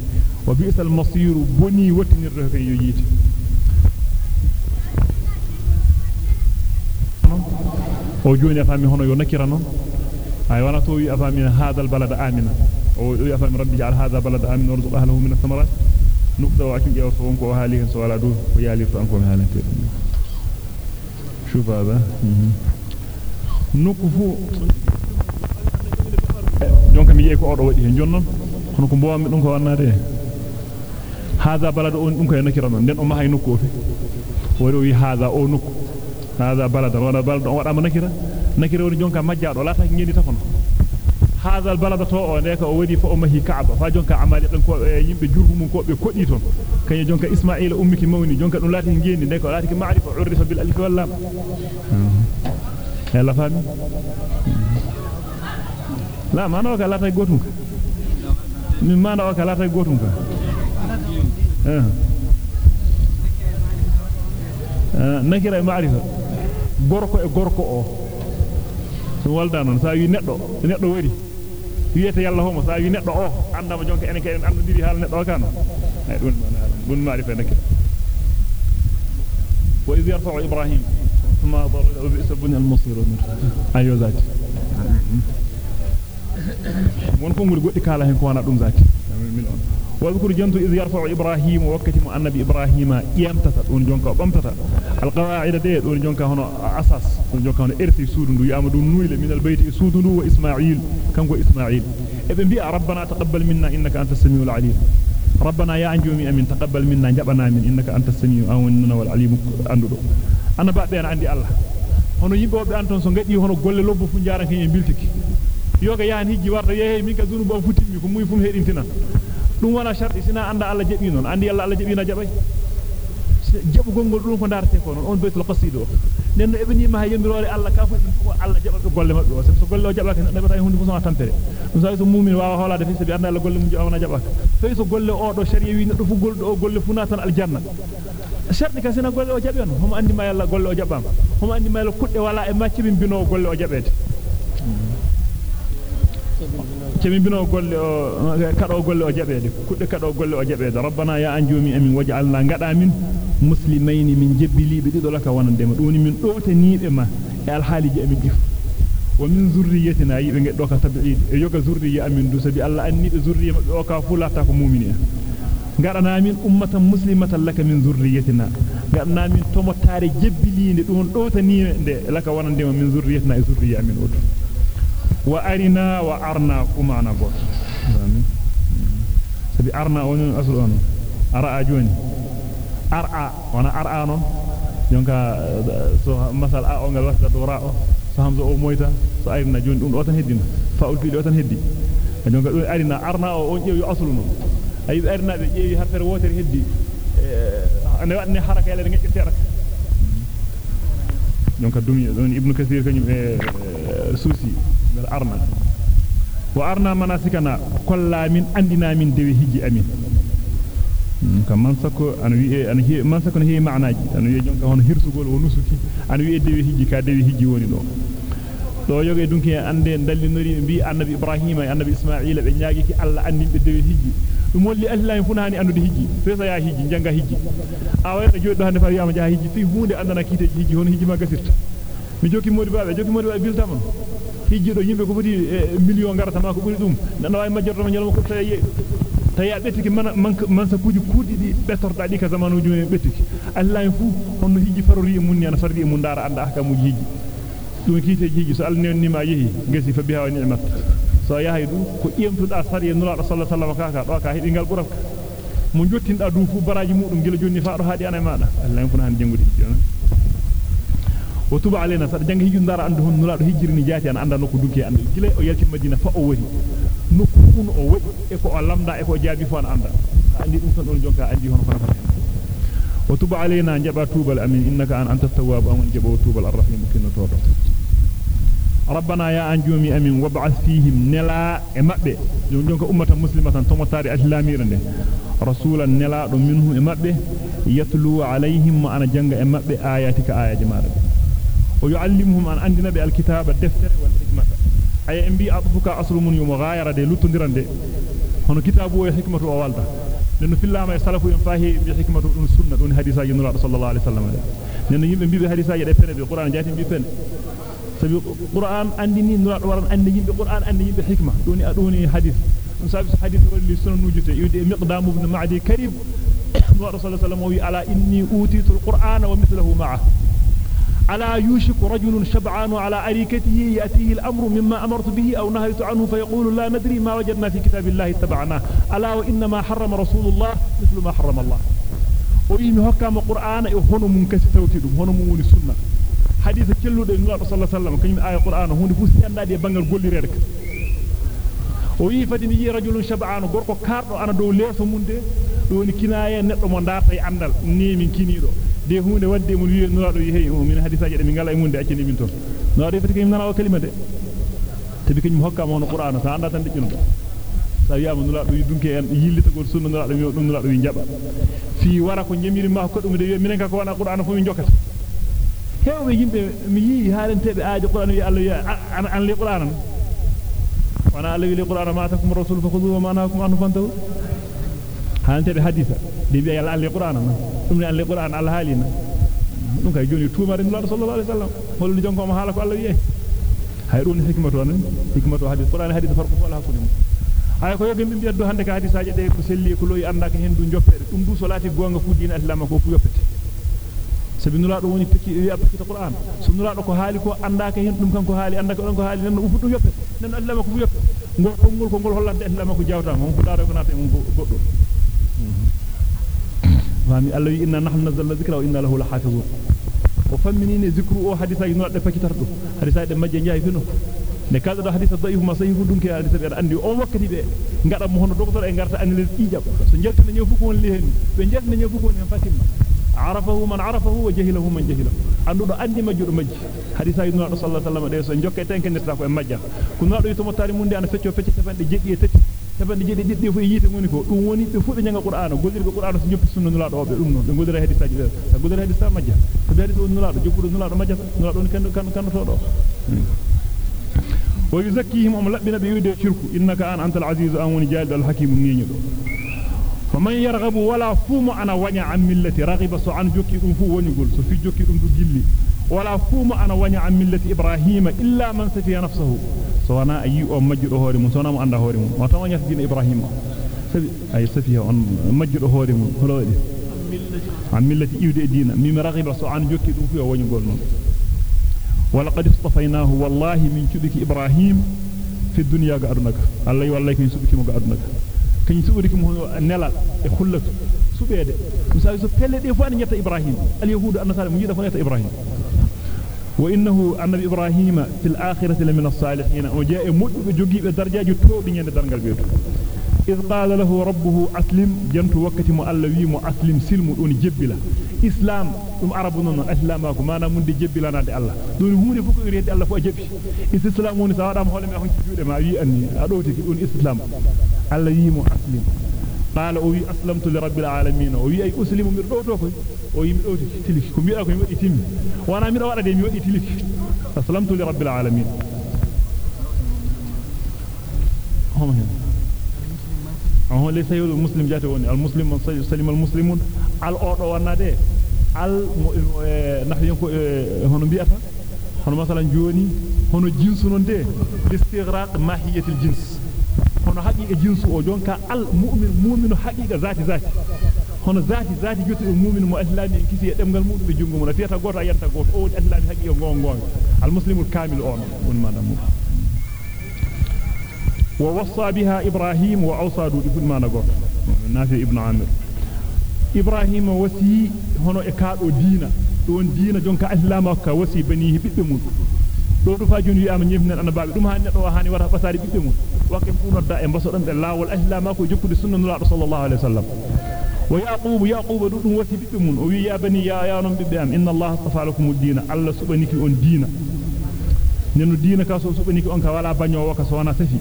وبئس المصير بني وتن الرهفين يجيس وجوني أفهمي هنا ينكر أيوانا توي أفهمي هذا البلد آمنا ويأفهمي ربي جعل هذا البلد آمنا ورزق أهله من الثمرات jeew so wonko haali hen so wala do ko yaali to anko mi haalante شوف هذا jonnon hono ko mbowam dum ko wannade hada balada on dum ko nakira non den o mahay nokku o fe wori o wi hada o nokku hada balada wala balada on wadama nakira nakira woni jonka majjaado lata ngendi tafono هذا البلد تو أو نيكا أو ودي فو امهي كعبه فاجونكا عمالي دن كو إيه، ييمبي جورمو كو بي كودي تون كاني جونكا إسماعيل امكي موني. جونكا دون لاتي نيني نيكا لاتي معرفة. عرف بالألف ولا يلا فهم لا ما نوكا لا تاي غوتونكا مي ما نوكا لا تاي غوتونكا إيه، نكرا معرفة. غوركو غوركو أو. والدانون سا وي نيدو نيدو wiyete yalla homo sa wi neddo o andama jonka enen kay en andodiri haala neddo kan ay dun dun ma'rifa nakira wa idh yarfa'u ibrahim thumma daraba wa bi'sa bunya al-masir ayo zati won ko ngol goddi kala hen ko wana dum zati min on واذكر جنت إذ يرفع إبراهيم وقت ما النبي إبراهيم يمتت دون جونكا بمتت القواعد دي دون جونكا هنا أساس. دون جونكا هنا إرثي سودن دو. يامدون نويل من البيت سودن وإسماعيل. كان إسماعيل؟ ابن بي ربنا تقبل منا إنك أنت السميع العليم. ربنا يا أنجومي أمين. تقبل منا. جبنا من إنك أنت السميع. أوننا والعليم أندو أنا بعد أنا عندي الله. hono yimbe be anton so ngadi hono golle lobbu fu jaran fi en biltiki yoga yahan hijji warta yehe min ka fum hedintina dum wana sharti sina anda alla jebi non andi alla alla jebi na jabay jabu gongol dum ko darate ko non on baytul qasido nen no ebni ma yembirore alla ka fu ko alla jababe golle mabbe o so golle o jabaka ne bata hunde fu so tampere dum sai so mu'min wawa holade fi sabi anda alla golle mu jawana jabaka fay so golle o do sharia wi neddo fu goldo o golle fu natan aljanna sharti ka sina golle o jabe on homo andi ma yalla golle o jabam homo andi ma yalla kudde wala e macci min bino golle o jabede bino golle o kado golle o jabede kudde kado golle o jabede rabbana ya anjumi amin waj'alna ngada min muslimaini min jebbilibe dido laka wonande ma doni min dowtaniibe ma e alhaaliji amin dif wa min zurriyatina yibe ngeddo ka tabi'id e yoga zurriya amin du sabi Allah annibe zurriya mabbe o ka fulata ko mu'mini ngadana min ummatan muslimatan laka min zurriyatina ngadana min tomotare jebbilinde dum dowtaniibe de laka wonande ma min zurriyatina e zurriya amin oto sabi arna onon aslu on ara joni ara wana ara non jonka so masal a o ngal wasta do ra o so hamza o moyta so arina joni dum do tan heddina faul fi do tan heddi jonka do arina arna o on jeewi aslu non ay arna be jeewi harfere wotere heddi ane wadne haraka ele ngejje teraka jonka dumi don ibnu kathir kanyum e susi bel arna wa arna manasikana kolla min andina min dewe hijji amin kam man sakko an wi an hi man sakko he maanaaji an wi jonka hono hirsugol o nusuki an wi dewe hijji ka dewe hijji woni do do yoge dunki ande dallinori bi annabi ibrahima e annabi isma'ila be nyaagi ki alla andimbe dewe hijji dum wolli allah funani andude hijji fesa ya hijji janga hijji a wayda joddo hande fa yama ja hijji fi hunde andana kite hijji hono hijji ma gasirta mi joki modi baabe joki modi baabe biltama hijji do yimbe ko foti million garata ma ko buri dum nana way majjorto ma nyalma ko tayi tayi betiki man man sa kuji kudi di betorda di ka zamanuji men betiki allah en fu honno hijji farori mun yana fardi mun dara anda ahkamuji hijji dum kite hijji so allah nenni ma yehi gasi fa biha wa ni'mat so yahay du ko iyamtuda sari nura sallallahu alaihi wasallam kaka do ka hidi ngal buraf mo jottinda du fu baraji mudum gila jonni faado haadi ana maada allah en fu han jengude hijji tuba alena sa jang hijju ndara andu hon nulaado hijjirni jaati an anda nokku dunki anda gila o yalti madina fa o wari nokku fun o wadi e ko lamda e ko jaabi fu an anda andi dum tan don jonka andi hono kono fata o tuba alena jaba tubal amin innaka an anta tawwab amun jabo tubal arrahim kinno todo ربنا يا أنجومي أمين وابعث فيهم نلا إمبه جونك أمة مسلمة تمتاري أسلاميرن رسولا نلا منهم إمبه يتلو عليهم وأنا جنگ إمبه آياتك آية جمالك ويعلمهم أن عندنا بالكتاب الدفتر والحكمة. أي أنبي أطفك أصل من يوم غاير دي لتندرن دي هنا كتابه وحكمة ووالده لأنه في الله ما يسلف ينفاهي بحكمة السنة دون حديثة جنرال صلى الله عليه وسلم. لأنه يمبي بحديثة يدفن بالقرآن جاتين بفن sabi qur'an andini nura do waran andi yimbe qur'an andi yimbe hikma doni adoni hadith dum sabi hadith rolli sunanujute yudi miqdam ibn ma'di karib wa rasul sallallahu alaihi ala inni utitu alquran wa mithluhu ma'a ألا يوشك رجل شبعان على أريكته يأتيه الأمر مما أمرت به أو نهيت عنه فيقول لا ندري ما وجدنا في كتاب الله اتبعناه. ألا وإنما حرم رسول الله مثل ما حرم الله. وإن حكام قرآن هنا منكسي توتيدهم هنا مون السنة حديث كله دي الله صلى الله عليه وسلم كلمة آية قرآن هنا فوسي أن دي بنغل قول ريرك. وإن فتني رجل شبعان قرقو كارو أنا دو ليسو مندي دو نكناية نتو مندار في أندل نيمين كينيرو de hunde wadde mun wi nulaado yi hey min hadisaaje de min ngala e munde accini min ton nulaado fati kanyum nana o kalima de tabi kanyum hokka mo qur'an sa anda tan de juno sa wi'ama nulaado yi dunke en yillitagol sunna nulaado wi dum nulaado wi jaba fi wara ko nyamiri ma ko dum de minen ka ko wana qur'an fu min jokata hewbe yimbe mi yi haalantebe aaji qur'an wi Allah ya an li qur'anan wana Allah wi li qur'ana ma takum rasul fakhudhu wa ma nahakum anhu fantahu haalantebe haditha de bi Allah an li qur'anan dum ni an li qur'an Allah halina dum kay joni tuumare nulaado sallallahu alaihi wasallam holli jonko ma haala ko Allah wi hay dum hikmatu an hikmatu hadith qur'an hadith farqu wala hakuni ay ko yogem bi biaddo hande ka hadisaaje de ko selli ko loyi anda ka hen du joppede dum du so lati gonga fu diina islam ko fu yoppete sabi nulaado woni peki wi apeki qur'an so nulaado ko haali ko andaka hen dum kanko haali andaka don ko haali nan ufu dum yoppe nan Allah ma ko fu yoppe ngol ko ngol ko ngol hollande ma ko jawta mo fu daaro ko nata mo goddo فامي الله ان إيه، نحن نزلنا الذكر وان له لحافظون. وفمنين ذكر أو حديثا ينود فكترتو حديثا دمجا جاي فينو نكاد هذا حديث ضعيف ما صحيح دونك يا حديث بي اندي أو وقتي بي غدا مو هون دوكتور اي غارتا أني لي ايجاب سو نجلت نيو فوكون لي هن بي نجلت نيو عرفه من عرفه وجهله من جهله. اندو اندي ماجو دو ماجي حديث ابن عمر صلى الله عليه وسلم. دي سو نجوكي تنك نتا كو ماجا كو نادو يتو متاري موندي ان فيتو فيتو فاندي جيدي tefande jeddi diddi fu yite ngoni ko dum woni be fu be nyanga qur'ana goldirbe qur'ana so joppi sunna nulado be dum non be goldira hadisa ji de sa goldira hadisa majja to be hadisa nulado joppudo nulado majja nulado on kan kan kan to do wa yuzakkihim um labbina be yude shirku innaka an antal aziz an woni jalid al hakim niñudo faman yarghabu wala fumu ana wanya an millati raghiba so an jokki dum fu wonigol so fi jokki dum du gilli ولا قوم أنا ونع عن ملة إبراهيم إلا من سفي نفسه. سوانا اي أو مجد هوري مو سونا مو اندا هوري مو. تو ونع دين إبراهيم. سفي أي سفي اون مجد هوري مو. هلودي عن ملة يود الدين مما رغب سوان جوكي دو في ونع غول نون. ولقد اصطفيناه والله من شبك إبراهيم في الدنيا غادنك الله والله كي سبك مو غادنك كني سبك مو نلال. اي سوبيده مسا سو بيلي دي فان نيتا إبراهيم. اليهود أن نصارى مو يدا فان نيتا إبراهيم. Annabi ibrahima fil akhirati lamina as-salihin o jaa muddo jogiibe darjaaji toobi nyande dargal beeto إذ قال له ربه أسلم جنت وقت مؤلوي مؤسلم سلم دون جبلا إسلام ثم عربنا أسلامكم ما نمون دي جبلا نادي الله. دون هوني فوق يريد الله فوق جبش إسلام هوني سوادام ما هون جبلا ما يي أني. أدوتي دون إسلام. الله يي مؤسلم. قال أوي أسلمت لرب العالمين. أوي أي أسلم من روتوك أوي. من روتوك تلك. كم يأكو يمؤي تلك. وأنا من روتوك يمؤي تلك. أسلمت لرب العالمين. هم هنا. هو ليس يقول المسلم جاته هنا المسلم من سلم المسلمون. على أرض وأنا دي. على نحن ينكو هنا بيئتا هنا مثلا جوني. هنا جنس هنا دي. لاستغراق ماهية الجنس. Hono haqiqa jinsu o jonka al mu'min mu'minu haqiqa zati zati hono zati zati jotti do mu'min mo islami kisi e demgal mudum be jungo mo fiyata goto ayanta goto o woni islami haqiqa gonga gonga al muslimul kamil on woni madam ووصى بها إبراهيم وأوصى دود ما نقول نافع ابن عامر إبراهيم وسي هنا إكادو دينا دون دينا جونك أسلامك وسي بنيه بيبمون do do fa joni wi'ama nyimnen annababe dum ha neddo hani wara basari bibbe mun wakke fu nodda e mbaso be lawol ahlama ko jokkude sunna nula sallallahu alaihi wasallam wa yaqub yaqub dum wasi bibbe mun o wi ya bani ya ya non bibbe am inna allaha astafa lakum ad-din alla subaniki on dina nenu diina ka so subani ko on ka wala banyo waka so wana safi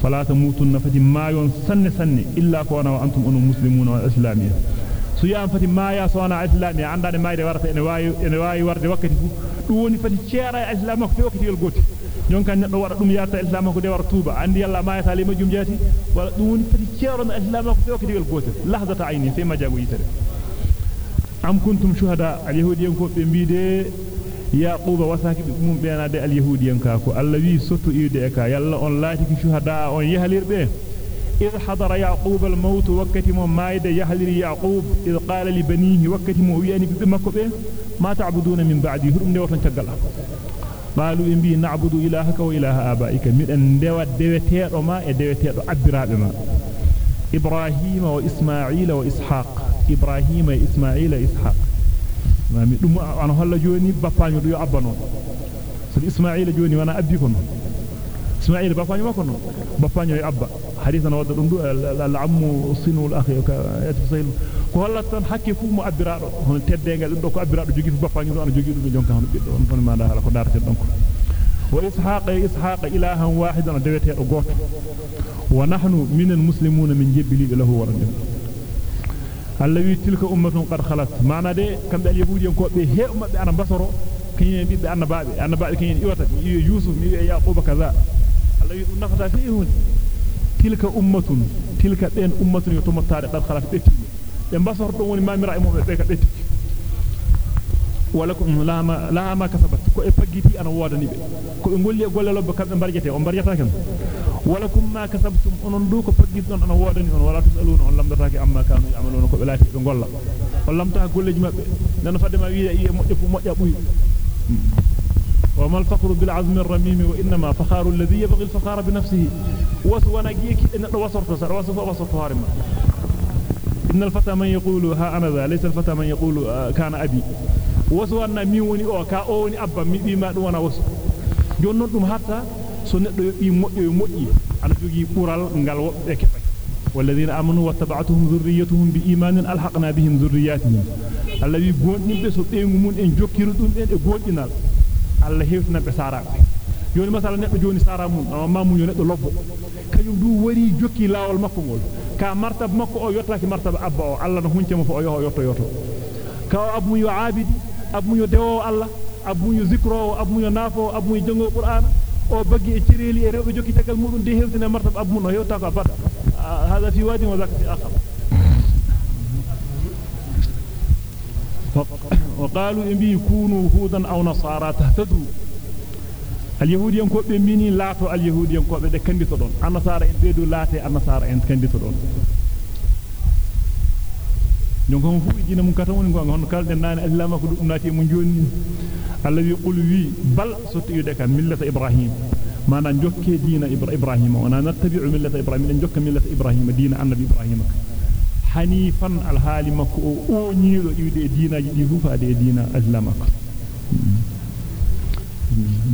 fala tamutunna fati mayon sanne sanne illa ko wana wa antum anu muslimuna wa islamiyya so yaam fati maya so wana islamiyya andade mayde warata ene wayi ene wayi warde wakkati fu dum woni fati ceera islam ko fe wakkati yel goti jon kan neddo wada dum yarta islam ko de war tuba andi yalla mayata li majum jati wala dum woni fati ceero islam ko fe wakkati yel goti lahzata ayni fe majago yitere am kuntum shuhada al yahudiyen ko be biide yaquba wasaki mum beenade al yahudiyan ka ko alla wi sotto iwde e ka yalla on laatiki shuhada on yahlirbe إذ حضر يعقوب الموت وكتم مايد يحلر يعقوب إذ قال لبنيه وكتم وياني بمكو ما تعبدون من بعدي؟ هرم دوتن تغلا قالوا إن بي نعبد إلهك وإله آبائك. من دوات دوتير ما دوتير أبراب ما. إبراهيم وإسماعيل وإسحاق. إبراهيم وإسماعيل وإسحاق. mami dum ana holla joni bappaño do yo abbano so isma'ila اسماعيل بافاني ما كنوا بافاني يا ابا حديثنا ود دوند العم سنو الاخي يتفصيل كولا تن حكي فو مؤبرادو هون تيدغال دوكو ابرادو جوغي بافاني دو أنا جوغي دو جونكا هون بيد دو فن ما دا لا كو دارت دونك و اسحاق اسحاق اله واحد أنا دويتي دو غوت ونحن من المسلمون من جبلي له ورجل الله تلك امه قد خلت معنا دي كم دال يبودي انكو بي هي امه بي أنا بصرو كيني بي أنا بابي أنا بابي كيني يوتا يوسف يعقوب كذا allawi dum nafata fi hun tilka ummatun tilka ben ummatun yotomottaade qad khalat bettini be basoro don woni mamira e mo be ka betti walakum lama lama kasabat ko e paggiti ana wodani be ko be golli e golle lobbe kambe barjete on barjata kam walakum ma kasabtum onon du ko paggiti don ana wodani on wala tusaluna on lamdataake amma kanu yamaluna ko be laati be golla on lamta golleji mabbe nan fadde ma wiida iye modde fu modja buyi وما الفقر بالعزم الرميم وإنما فخار الذي يبغي الفخار بنفسه. وسوانا جيكي إن وصرت سر وصف وصرت هارما إن الفتى من يقول ها أنا ذا ليس الفتى من يقول كان أبي. woni abba mi bi ma dum wana wasu jonnon dum hatta so neddo yobi moddo moddi ana jogi pural ngal wobbe kebe والذين آمنوا واتبعتهم ذريتهم بإيمان ألحقنا بهم ذرياتهم. الذي beengu mun en jokkiru dum en e gondinal Allah hefna be sarabe joni masala neddo joni sara mun amma mun yo neddo lobbo kanyum du wari jokki lawol makko ngol ka martab makko o yottaki martaba abba o Allah no huncema fo o yo yotto yotto ka abmu yo abidi abmuyo dewo Allah abmuyo zikro abmuyo nafo abmuyo jango qur'an o baggi e cireli e rewbe jokki tagal mudum de hewtina martab abmuno hewta ko fada hada fi wadi wa zakati akhar وقالوا ان بيكونوا هودا أو نصارى تهتدوا اليهود ينكو بميني لاتو اليهود ينكو be de kandito don annasara en beedu laate annasara en kandito don donc on fu dina mun kata woni gonga on kalden nani allama ko dum nati mun joni Allah wi qul wi bal sotti yude ka millata ibrahim mana jokke dina ibrahim wana nattabi'u millata ibrahim en jokka hanifan al hali makko o nyiido yude dinaji di fu faade dina islamaka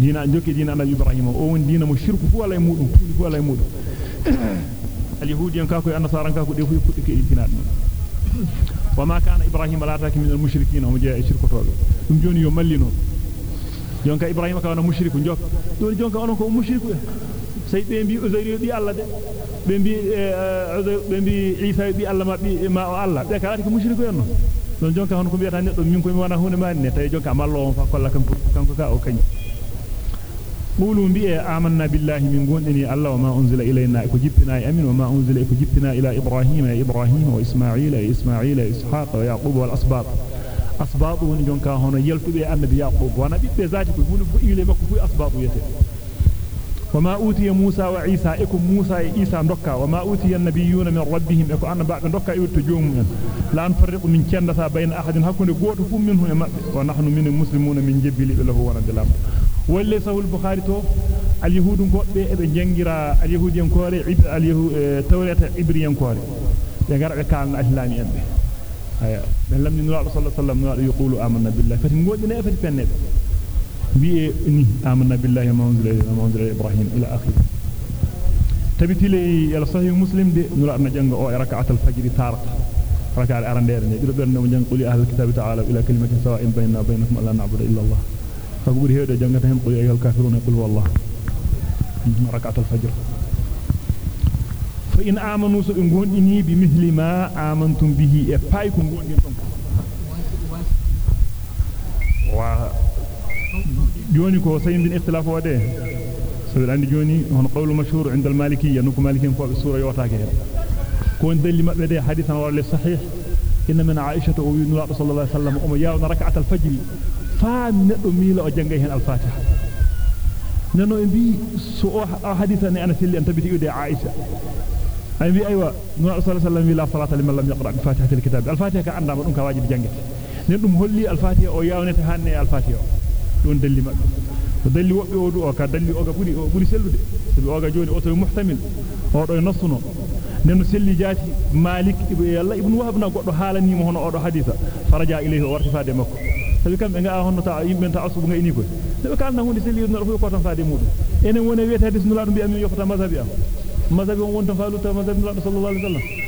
dina jokke dina annabi ibrahim o won dina mo shirku fu wala e mudum fu fu wala e mudum al yahudiyan ka ko annasaran ka ko de fu fudde ke itinad وما كان إبراهيم لا تاك من المشركين هم جاء شركة دum joni yo mallino jonka ibrahima ka wana mushriku jok don jonka onon ko mushriku sey be mbi uzayri bi alla de be mbi be mbi isa bi alla ma bi ma o alla be ka ko mushriku en don jonka hono ko biata neddo min ko mi wana hunde man ne tay jonka mallo on fa kolla kan kanko ka o kany قولوا بي آمنا بالله من قوندني الله وما أنزل إلينا إكو جبنا أمين وما أنزل إكو جبنا إلى إبراهيم إبراهيم وإسماعيل إسماعيل إسحاق ويعقوب والأسباط أسباط ونجون كهون يلتو بي النبي يعقوب ونبي بذاتك هون فإلي مكو في أسباط يتي وما أوتي موسى وعيسى إكو موسى عيسى ndokka وما أوتي النبيون من ربهم إكو أن بعد ndokka يوتو جوم لا نفرق من كندتا بين أحد هكذا قوت فم منه ونحن من المسلمون من جبل له وندلام walle sahul bukhari to al yahudu gobbe e be jangira al yahudiyan kore ib al yahud tawrata ibriyan kore be garbe kalna islami en be aya ben lamni nura sallallahu alaihi wasallam nura yaqulu e bi ni amanna billahi ma unzila ila ma unzila ibrahim ila akhir tabitile yal sahih muslim de nura na janga o rak'at al fajr tarata rak'at arandere ne dido ben no jang quli ahlul kitab ta'ala ila kalimatin sawa'in baynana wa bainakum alla na'budu illa allah فبوري هيدا جنگتهم قل ايها الكافرون قل هو الله ركعه الفجر فإن آمنوا سبنغوني بمثل ما آمنتم به إفاي جوني كو سين بين اختلاف وده سبب عندي جوني هن قول مشهور عند المالكية. نكو مالكين فوق السورة يوتا كهر كون دل ما بدأ حديثا ورد للصحيح إن من عائشة أوي نلاط صلى الله عليه وسلم أمي يا ركعة الفجر. فان نؤميل أجنغيهن الفاتحة. نانو إن بي سوء حديثا أنا سيلي أن تبتئي دي عائشة. أي بي أيوة. نلاط صلى الله عليه وسلم لا صلاة لمن لم يقرأ بفاتحة الكتاب. الفاتحة كأنا من أمك واجب جنغت نانو مهلي الفاتحة أو يا ونتهاني الفاتحة. Don dalli mabbe ko dalli wobbe o du o ka dalli o ga buri o buri sellude sabi o ga joni o to muhtamil o do nasuno nenu selli jaati malik ibn yalla ibn wahab na goddo halani mo hono o do haditha faraja ilayhi warti faade makko sabi kambe nga honno ta yimbe ta asubu nga ini ko sabi kalna hunde selli no ko tan faade mudum enen wona wiete hadis nulaado bi amin yofata mazhabi am mazhabi on wonta faaluta mazhabi nulaado sallallahu alaihi wasallam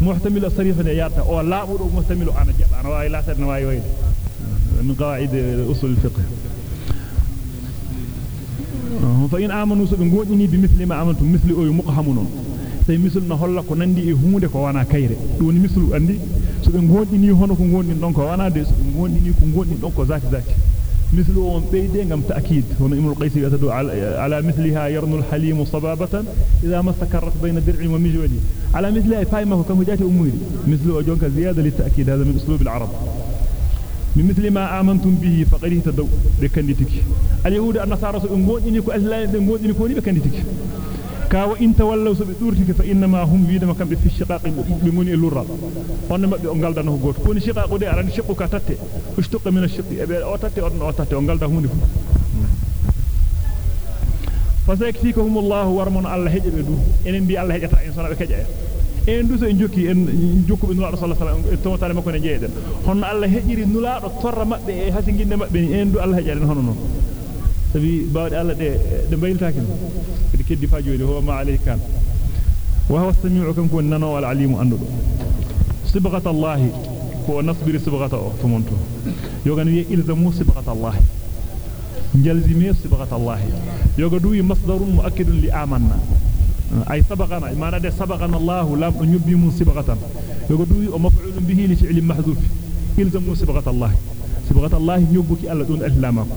محتمل صريح ده يارتا أو لا أو محتمل أنا جاب أنا واي لا نواي واي من قواعد أصول الفقه فإن آمنوا سبنغوني بمثل ما آمنتم مثل أو مقهمون e ko wana kayre dum ni mislu andi so be gondini hono ko gondin don ko wana de so be gondini ko gondin don ko zaki zaki مثلهم بيدينهم تأكيد. هنا إمر القيس يتدو على, على مثلها يرن الحليم صبابة إذا ما استكرت بين درع ومجولي على مثلها فايمه كم جاءت أمويل مثل أجونك زيادة للتأكيد هذا من أسلوب العرب. من مثل ما آمنتم به فقيره تدو بكندتك. اليهود أن صار رسول إنقود إنكو أهلا إنقود إنكو لي بكندتك. Ko ni be kanditiki kawa in tawallaw so be durtike fa inma hum widama kambe fi shiqaq be muni lurra on mabbe o galdana ko goto koni shiqaq de arani shiqu ka tatte ushtuqa min ash-shiqi be o tatte on o tatte o galda hunde fu fa sayakfikuhum Allah warman Allah hejebe du enen bi Allah hejata en sona be keja en du so en jokki en jokku be nulaado sallallahu alaihi wasallam to tare makko ne jeeden honno Allah hejiri nulaado torra mabbe e hasinginde mabbe en du Allah hejaden hono non sabi baawde Allah de de bayltaake de keddi faajoode ho ma alayhi kan wa huwa as-sami'u kam kun nano wal alimu andudo sibghata Allah ko nasbiri sibghata o tumonto yoga ni ilzamu sibghata Allah jalzimi sibghata Allah yoga duwi masdarun muakkidun li amanna ay sabaqana maana de sabaqana Allah lam nyubbi mun sibghatan yoga duwi o maf'ulun bihi li fi'lin mahdhuf ilzamu sibghata Allah sibghata Allah nyubbuki Allah dun ahlamako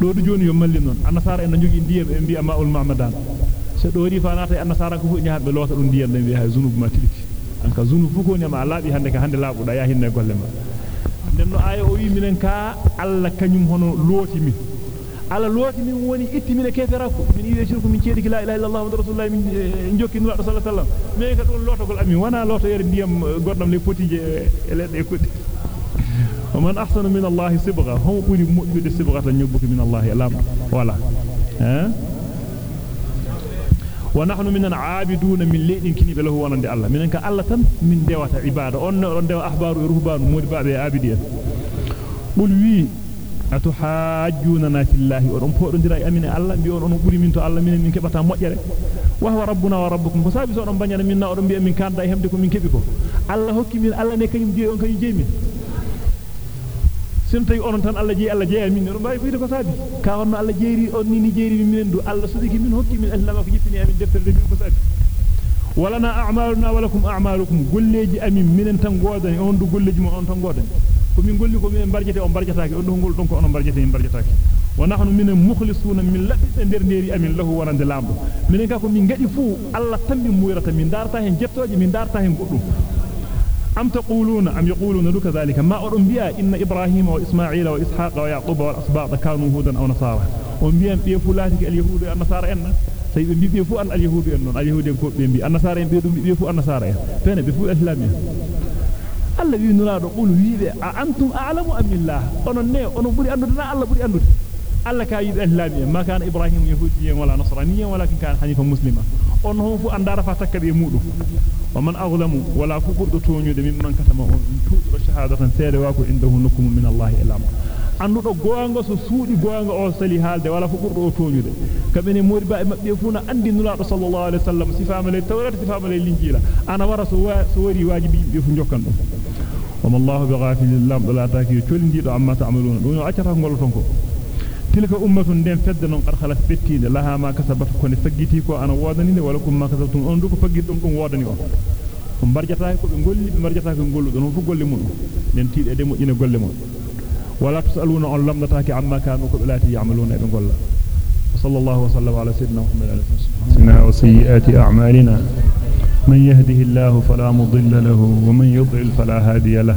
do du joni yo malli non annasara en jogi ndiyam e bi'a ma'ul ma'madan so do ri fanata e annasara ko fu nyaarbe lota dum ndiyam be hay zunub ma tiliki an ka zunub fu ko ne ma laabi hande ka hande laabuda ya hinne golle ma nenno aya o wi minen ka alla kanyum hono looti min alla looti min woni itti min kefera ko min yiwe shirku min ceedi la ilaha illallah muhammadur rasulullah min jokki nula sallallahu alaihi wasallam me ka don lotogol ami wana loto yere ndiyam gordam le potije e ledde kudde ومن أحسن من الله صبغة. هم قولي مؤبد صبغة يبك من الله ألام ولا. ونحن من العابدون من لين كني بله ونند الله. من أنك الله تم من دوات عبادة. أن أن دوا أحبار ورهبان مود بعد عابدين قل وي أتحاجوننا في الله؟ ورم فودون دراي أمين الله. بيون أن قولي من تو الله. من من كبتا مؤجرة وهو ربنا وربكم. فسابي سون بنيان منا ورم بي من كان دا يهمدكم من كبيكو الله حكي من الله نكايم دي on kay sin tawi onon tan Allah jeyi Allah jeeya min no mbaawi wiide ko saabi ka wonno Allah jeeri on ni ni jeeri min du Allah sudiki min hokki min Allah ko jippini amin deftere de ko saabi walana a'maluna wa lakum a'malukum golleji amin minen tan godani on du golleji mo on tan godani ko min golli ko min barjete on barjataake on do ngol don ko on barjete min barjataake wa nahnu min mukhlisuna min labbe der deri amin lahu wanande lamdo minen ka ko min gadi fu Allah tambi muyrata min darta hen jettoje min darta hen goddum أم تقولون أم يقولون لك ذلك؟ ما أرنبيا إن إبراهيم وإسماعيل وإسحاق ويعقوب والأسباط كانوا هودا أو نصارى. أنبيا بيفولاتك اليهود النصارى إن؟ سيب بيفو أن اليهود إنون اليهود ينكو بيبي النصارى بيفو النصارى. فين بيفو إسلامي الله لا نقول ويبي أنتم أعلم أم الله؟ أنا نه أنا بري أندنا الله بري أندنا alla ka yibe islami ma kana ibrahim yahudiyyan wala nasraniyyan walakin kana hanifan muslima on hon fu andara fa takkabe mudum wa man aghlamu wala fu burdo tonyude mimman katama on tudo shahadatan seede wa ko indahu nukum min allah ilam andudo goonga so suudi goonga o sali halde wala fu burdo tonyude kabene modi ba mabbe fu na andi nulaado sallallahu alaihi wasallam sifama le tawrat sifama le linjila ana wara so so wari wajibi be fu jokkan dum وما الله بغافل الله لا تاكي تولنديدو عما تعملون دون اعتراف ngol tonko تلك أمة دين فد نون قد خلت لها ما كسبت كون فجيتي كو أنا وادني ولكم ما كسبتم اندو كو فجيتم كون وادني أو. مرجتا كو بغول مرجتا كو غول دون فو غول مون نين تيد ادمو ين غول مون ولا تسألون عن لم نتاك عما كانوا قبلاتي يعملون ابن غول صلى الله وسلم على سيدنا محمد عليه الصلاة والسلام. وسيئات أعمالنا من يهده الله فلا مضل له ومن يضلل فلا هادي له.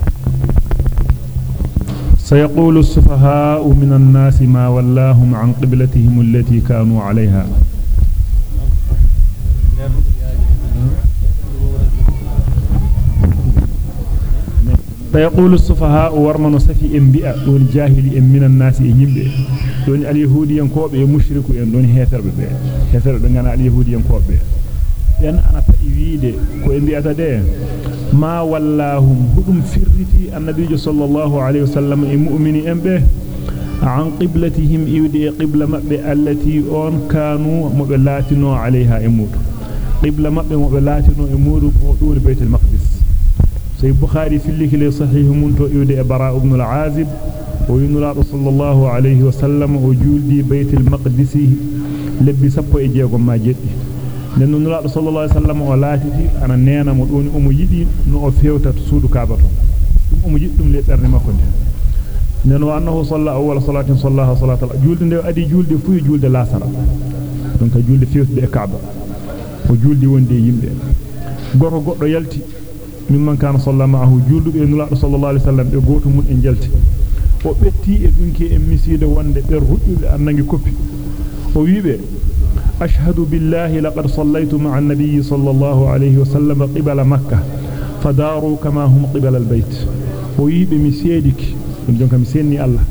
سيقول السفهاء من الناس ما ولاهم عن قبلتهم التي كانوا عليها. سيقول السفهاء ورمن سفي انبياء دون جاهلي من الناس يمبه دون اليهودي ينكوب مشرك دون هيثر به هيثر دون اليهودي ينكوب yen ana fa'i wiide ko e bi'ata de ma wallahum hudum firriti annabijo sallallahu alayhi wasallam e mu'mini embe an qiblatihim iwdi qibla mabbe allati on kanu mobe latino alayha e mudu qibla mabbe mobe latino e mudu ko duri baytul maqdis say bukhari filliki li sahih mun to iwde e bara ibn al-azib o yunura sallallahu alayhi wasallam o juldi e jeddi nen nulaado sallallahu alaihi wasallam o laatiti ana neena mo doni omo yidi no o fewta suudu kaaba to omo yidi dum le berne makko de nen wa annahu salla awwal salatin sallaha salatal julde de adi julde fu julde lasara donc julde fewtude e kaaba o juldi wonde yimbe goto goddo yalti mimman kana sallama ahu juldube nulaado sallallahu alaihi wasallam be goto mun en jalti o betti e dunki en miside wonde ber hujjube annangi koppi o wiibe أشهد بالله لقد صليت مع النبي صلى الله عليه وسلم قبل مكة فداروا كما هم قبل البيت ويبي مسيدك دونك مسيني الله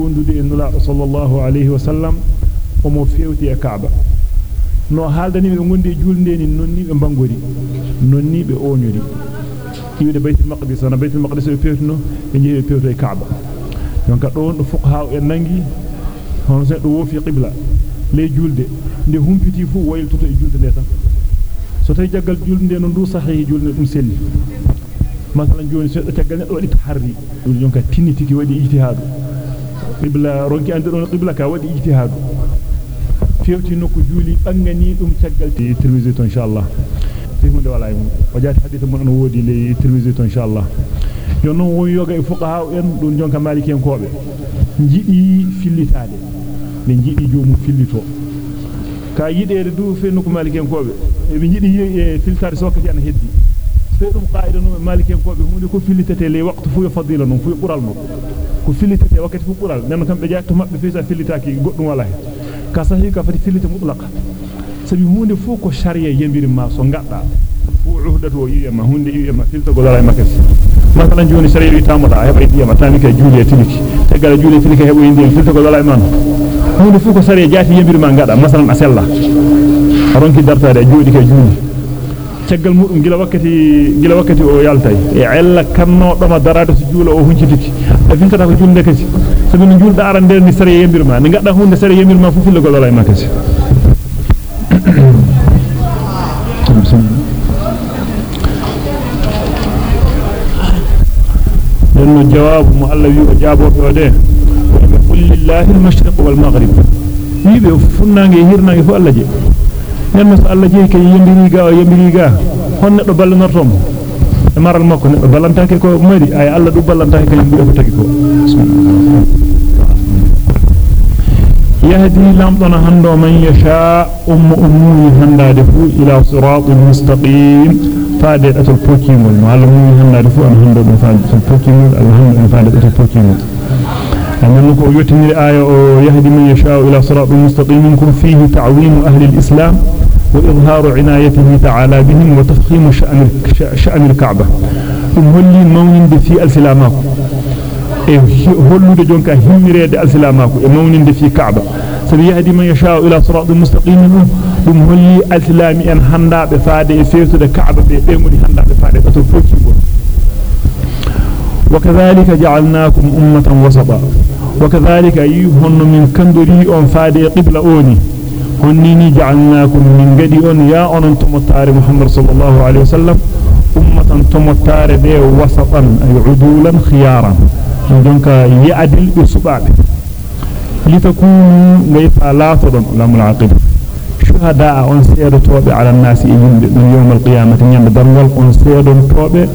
wondude e nula sallallahu alayhi wa sallam omo fewti e kaaba no haaldani be gondi julde ni nonni be bangori nonni be oñori iwde baytul maqdis ana baytul maqdis be fewtino be jeeyi fewto e kaaba donc don do fuqaha en nangi hono se do wofi qibla le julde nde humpiti fu wayltoto e julde nde so tay jaggal julde nde no ndu sahihi julde dum selli masalan joni so do taggal neddo wadi taharri dum jonka tinitiki wadi ijtihadu qibla ronki ande don qibla ka wadi ijtihadu fewti nokku juuli bangani dum taggal ti tirmizi to inshallah fimunde wala yum o jati hadith mun no wodi le tirmizi to inshallah yo non won yoga e fuqaha en dum jonka maliki en kobe jidi fillitaade be jidi joomu fillito ka yidede du fe nokku maliken kobe e be jidi e filtare sokati an heddi fe dum qaida no maliken kobe hunde ko fillitete le waqtu fu fadila non fu qural no ko fillitete wakati fu qural nem kambe jaatto mabbe fe sa fillitaaki goddum wala he ka sahi ka fati fillite mutlaqa sabi hunde fu ko sharia yembiri ma so gadda fu uhdatu yiyama hunde yiyama filta go dara makas masalan joni sharia wi tamoda heba yiyama tamika juuli e tiliki tagala juuli e tiliki hebo indi filta go dara man hunde fu ko sare jaati yembiri ma ngada masalan asella ronki dartade joodi ke juuli ceggal mudum gila wakkati gila wakkati o yaltay e ella kanno do ma darade so juula o huncitiki e filtata ko julde kati sabi no julda aran der ni sare yembirma ni gadda hunde sare yembirma fu fille golol ay makasi لأنه جواب مؤلف وجابه بوده قل لله المشرق والمغرب. يبي فنا نجي هيرنا يفو الله جي نمس الله جي كي يمبيني غا يمبيني غا هون نتو بال نورتوم مارال مكو نتو بالانتا كي كو مري أي الله دو بالانتا كي يمبي افو تاكي كو. يهدي لام دون هاندو من يشاء. أم امي هاندا دفو إلى صراط مستقيم. فادي اتو بوكيمون معلومي هاندا دفو ان هاندو دفو بوكيمون الهاندو دفو بوكيمون أنه يتني الآية يهدي من يشاء إلى صراط مستقيم منكم. فيه تعظيم أهل الإسلام وإظهار عنايته تعالى بهم وتفخيم شأن, شأن الكعبة. هل مونين في السلامات هل جونك هميريد السلامات مونين في كعبة. سبي يهدي من يشاء إلى صراط مستقيم ثم هل السلام أن هندا بفادة فيرت الكعبة بيموني هندا بفادة تتفوكي وكذلك جعلناكم أمة وسطا. وكذلك يهن من كندري أن فادي قبل أوني. هنيني جعلناكم من قدي أن يا أن تمتار محمد صلى الله عليه وسلم. أمة تمتار دي وسطا أي عدولا خيارا. دونك يعدل بسباب لتكونوا غيفا لا تضن لام العاقبة. شهداء أن سيد توبة على الناس يوم القيامة. يند درنغل أن سيد توبة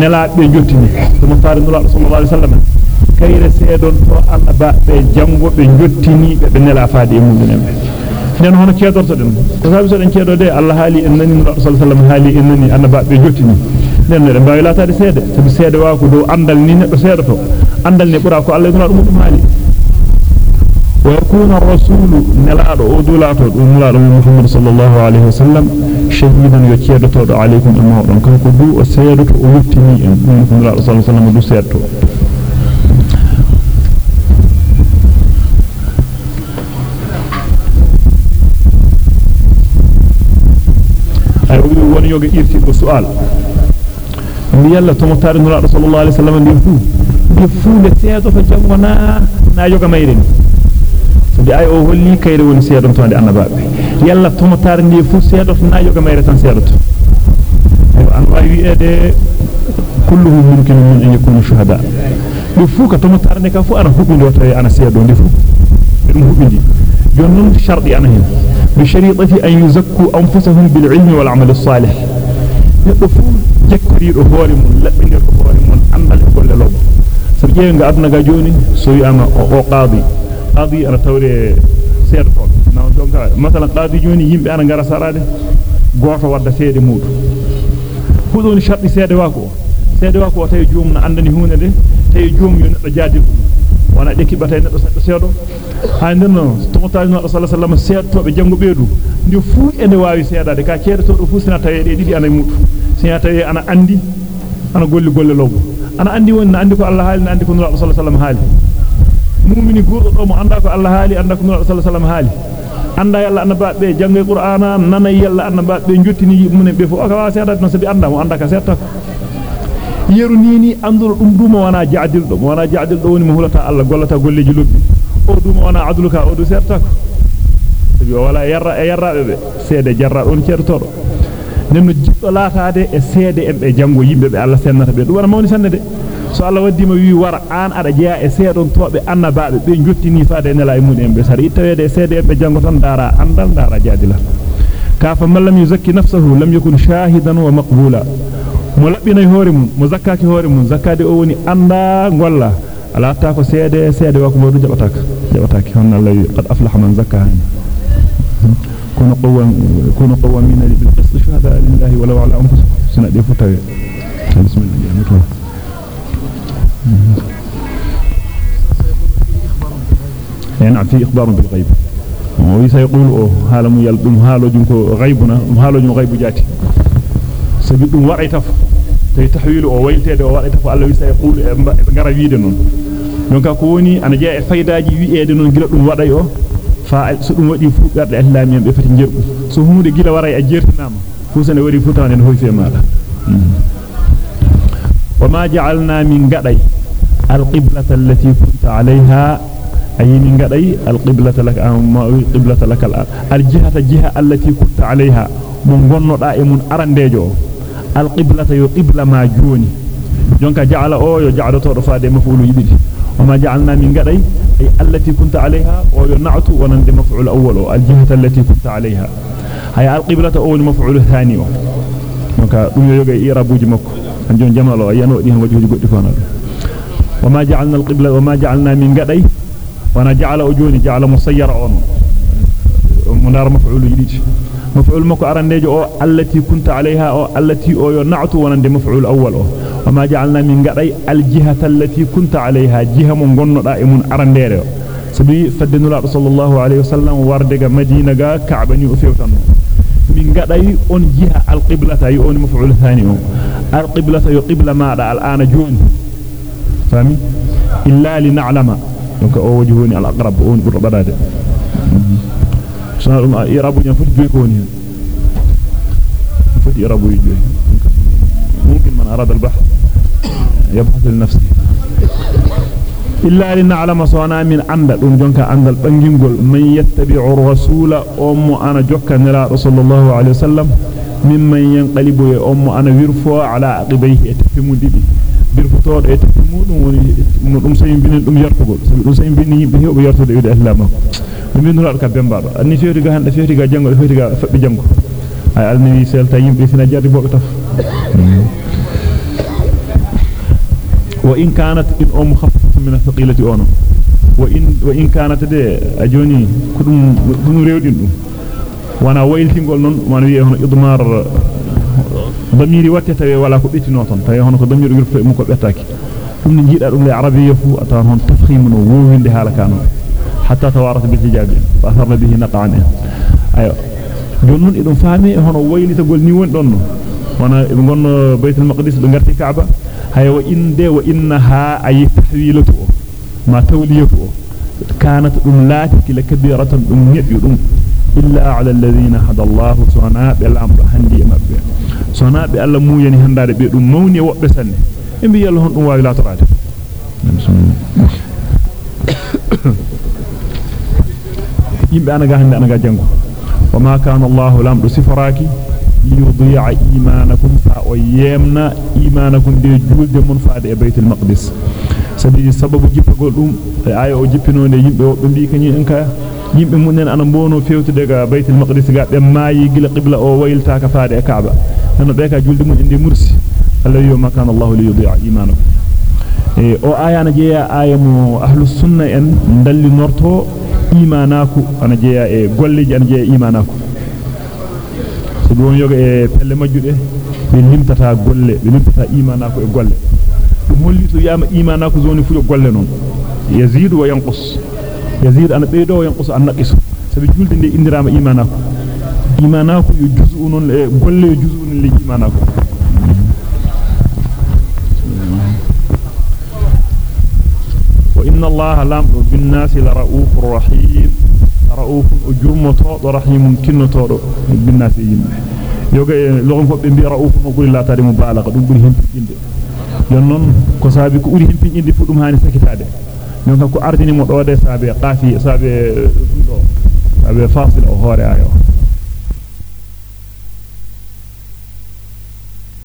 nelaabe jottini dum faare nula sallallahu alaihi wasallam kayre seedon to alla ba be jango be jottini be be nela faade e mum en den hono ceedorto den ko sabi so den ceedo de alla haali en nani sallallahu alaihi wasallam haali en nani annaba be jottini den ne mbaawi laataade seede sabi seede waa ko do andal ni neddo seedoto andal ne bura ko alla nula dum dum haali ويكون الرسول نلاد أودولاتو نلاد محمد صلى الله عليه وسلم شهيدا يكيدتو عليكم أما أن كنكو دو وسيدتو أولتني إن كنكم نلاد صلى الله عليه وسلم دو سيدتو ay o woni yoga irti ko su'al mi yalla to motare nula sallallahu alaihi wasallam ndi fu ndi fu le seedo to jangona na yoga mayren bi ay o holli kayre woni seedon tonde annabaabe yalla to motare ndi fu seedo to na yoga mayre tan seedo to an wawi ede kulluhum mumkin min yakunu shuhada bi fu ka to motare ne ka fu ana hubbi do tawi ana seedo ndi fu dum hubbi jon non sharti ana hen بشريطة أن يزكوا أنفسهم بالعلم والعمل الصالح. يقفون جكري رهوالهم لأبني رهوالهم عمل كل لهم سرجين قادنا قاجوني سوي أما أو قاضي. قاضي أنا توري سيرتون نعم، مثلا قاضي جوني يمب أنا قرى سرادة قوحة ورد سيد مور. خذوني شرط سيد واكو سيد واكو وتيجوم عندني هون دي تيجوم ينقجادل wana de kibata neddo seedo handirno to mutaji no sallallahu alaihi wasallam seedtobe jango beedu ndi fu ende waawi seedade ka ceedo do fu sina tawe de didi ana mudu sina tawe ana andi ana golli golle lobbo ana andi woni andi ko Allah haali andi ko no sallallahu alaihi wasallam haali mu'mini gurdo do mo anda ko Allah haali anda ko no sallallahu alaihi wasallam haali anda yalla annaba be jangay qur'ana nana yalla annaba be jottini mun be fu aka wa seedade no sabi anda mo anda ka seedta yeru nini andul dum duma wana jaadil do wana jaadil do woni mo hulata Allah gollata golleji lobbi o dum wana adluka o du serta ko sabi wala yarra e yarrabe be seede jarra on certodo nenno jiddo laataade e seede en be jango yimbe be Allah sennata be dum wana mawni sannede so Allah waddima wi wara an ada jeya e seedon tobe annabaabe be jottini faade nela e mun en be sar ittawede e seede en be jango tan dara andal dara jaadila kafa man lam yuzakki nafsahu lam yakun shahidan wa maqbula mo labbinay hoore mum mo zakkaki hoore mum zakkade o woni anda golla ala ta ko seede seede wa ko modu jabataka jabataki hon Allah qad aflaha man zakkaha كونوا قوام كونوا قوامين بالقسط شهداء لله ولو على انفسكم سنة دي فتاوي بسم الله يعني في إخبار بالغيب وسيقول هالم يلدم هالو جنكو غيبنا هالو جن غيب جاتي سبيدum waray tay tahwilu o waytede o waray taf Allah wi sayqul e ngara wiide non donc ko woni ana jeya e faydaaji wi'ede non gila dum waday o fa so dum wadi fu garde islamiyen be fati jerbu so hunde gila waray a jertinama fu sene wari fu tawne hoyfe maada wama ja'alna min gaday القبلة التي كنت عليها أي من قدي القبلة لك أما قبلة لك الآن القبلة يقبل ما جوني. جونك جعل أو يجعل طرفا دي مفعول يدي وما جعلنا من قدي أي التي كنت عليها وينعت ونند مفعول أول الجهة التي كنت عليها. هي القبلة أول مفعول الثاني جونك دم يوغي إيرابوجي مكو. أنجون جمالو أيانو دي هم وجهه قد وما جعلنا القبلة وما جعلنا من قدي وأنا جعل أجوني جعل مسير اون منار مفعول يديج مفعول مكو ارنديجو أو التي كنت عليها أو التي أو ينعت ونند مفعول أول أو. وما جعلنا من غداي الجهة التي كنت عليها. جهة من غنودا امون ارنديره سبي فدن الله صلى الله عليه وسلم واردغا مدينة غا كعبه ني فيوتان من غداي اون جهة القبلة أي اون مفعول ثاني القبلة يقبل ما الآن جون. فهمي إلا لنعلم. donc o waji woni al aqrab on badade sana dum irabu jam foti joy ko woni foti irabu joy ممكن من أراد البحث يبحث لنفسه. إلا لنعلم صوانا من عند دون جونكا عند البنجينغول من يتبع الرسول أم أنا جوكا نرى رسول الله عليه وسلم ممن ينقلب أم أنا ويرفو على عقبيه. تفهموا دي. E dum sayin binin dum yartugol sabi dum sayin binin yimbe hewbe yartude yude islama dum min nulaado ka bembado anni feeti ga hande feeti ga jango feeti ga fabbi jango ay alni selta yimbe fina jarri bobe taf wa in kanat in um khaffafatu min athqilati ono wa in wa in kanat de ajoni kudum dum rewdin dum wana wayltingol non man wi'e hono idmar ضميري واتتا ولا كو بيتينو تون تاي هون كو ضمير يرفع مكو بيتاكي dum ni jida dum le arabiyya fu atan hon tafkhim no wowinde hala kanu hatta tawarat bil hijab fa asarna bihi naqan ayo jonnon idum faami hono waylita gol ni won donno wana be gonno baytul maqdis be garti kaaba hay wa inde wa innaha ay tahwilatu ma tawliyatu kanat dum lati la kabiratan dum nyeddi dum illa ala alladhina hada Allah subhanahu wa ta'ala handi mabbe sona be alla muyani handade be dum mawni wobbe sanne e bi yalla hon dum waawi latorade yimbe anaga hande anaga jango wama kana allah lamdu sifaraki liyudhi'a imanakum fa o yemna imanakum de julde mun faade e baytul maqdis sabi sababu e yimbe munen ana mbono fewtude ga baytul maqdis ga be maayi gila qibla o waylta ka faade e kaaba nano be ka julde mun inde mursi Allah yo makana Allah li yudhi'a imanakum e o ayana jeya ayamu ahlus sunna en dalli norto imanaku ana jeya e golleji ana jeya imanaku so dum yoga e pelle majjude be limtata golle be limtata imanaku e golle dum yama imanaku zoni fu golle non yazidu wa yanqus يزيد أنا بيدو ينقص أنا قص سبيجول دين إن درام إيمانك إيمانك يجزون كل يجزون اللي إيمانك وإن الله لام بالناس لرؤوف رحيم. رؤوف أجرم طاد رحيم ممكن طاد بالناس يجمع يوجا لغم فبين بي رؤوف نقول لا تري مبالغ دون بهم في جنده. لأنهم كسابك أولهم في هاني سكتاده نكو اردني مو دو دي سابي قافي سابي دو سابي فاصل أو هوري ايو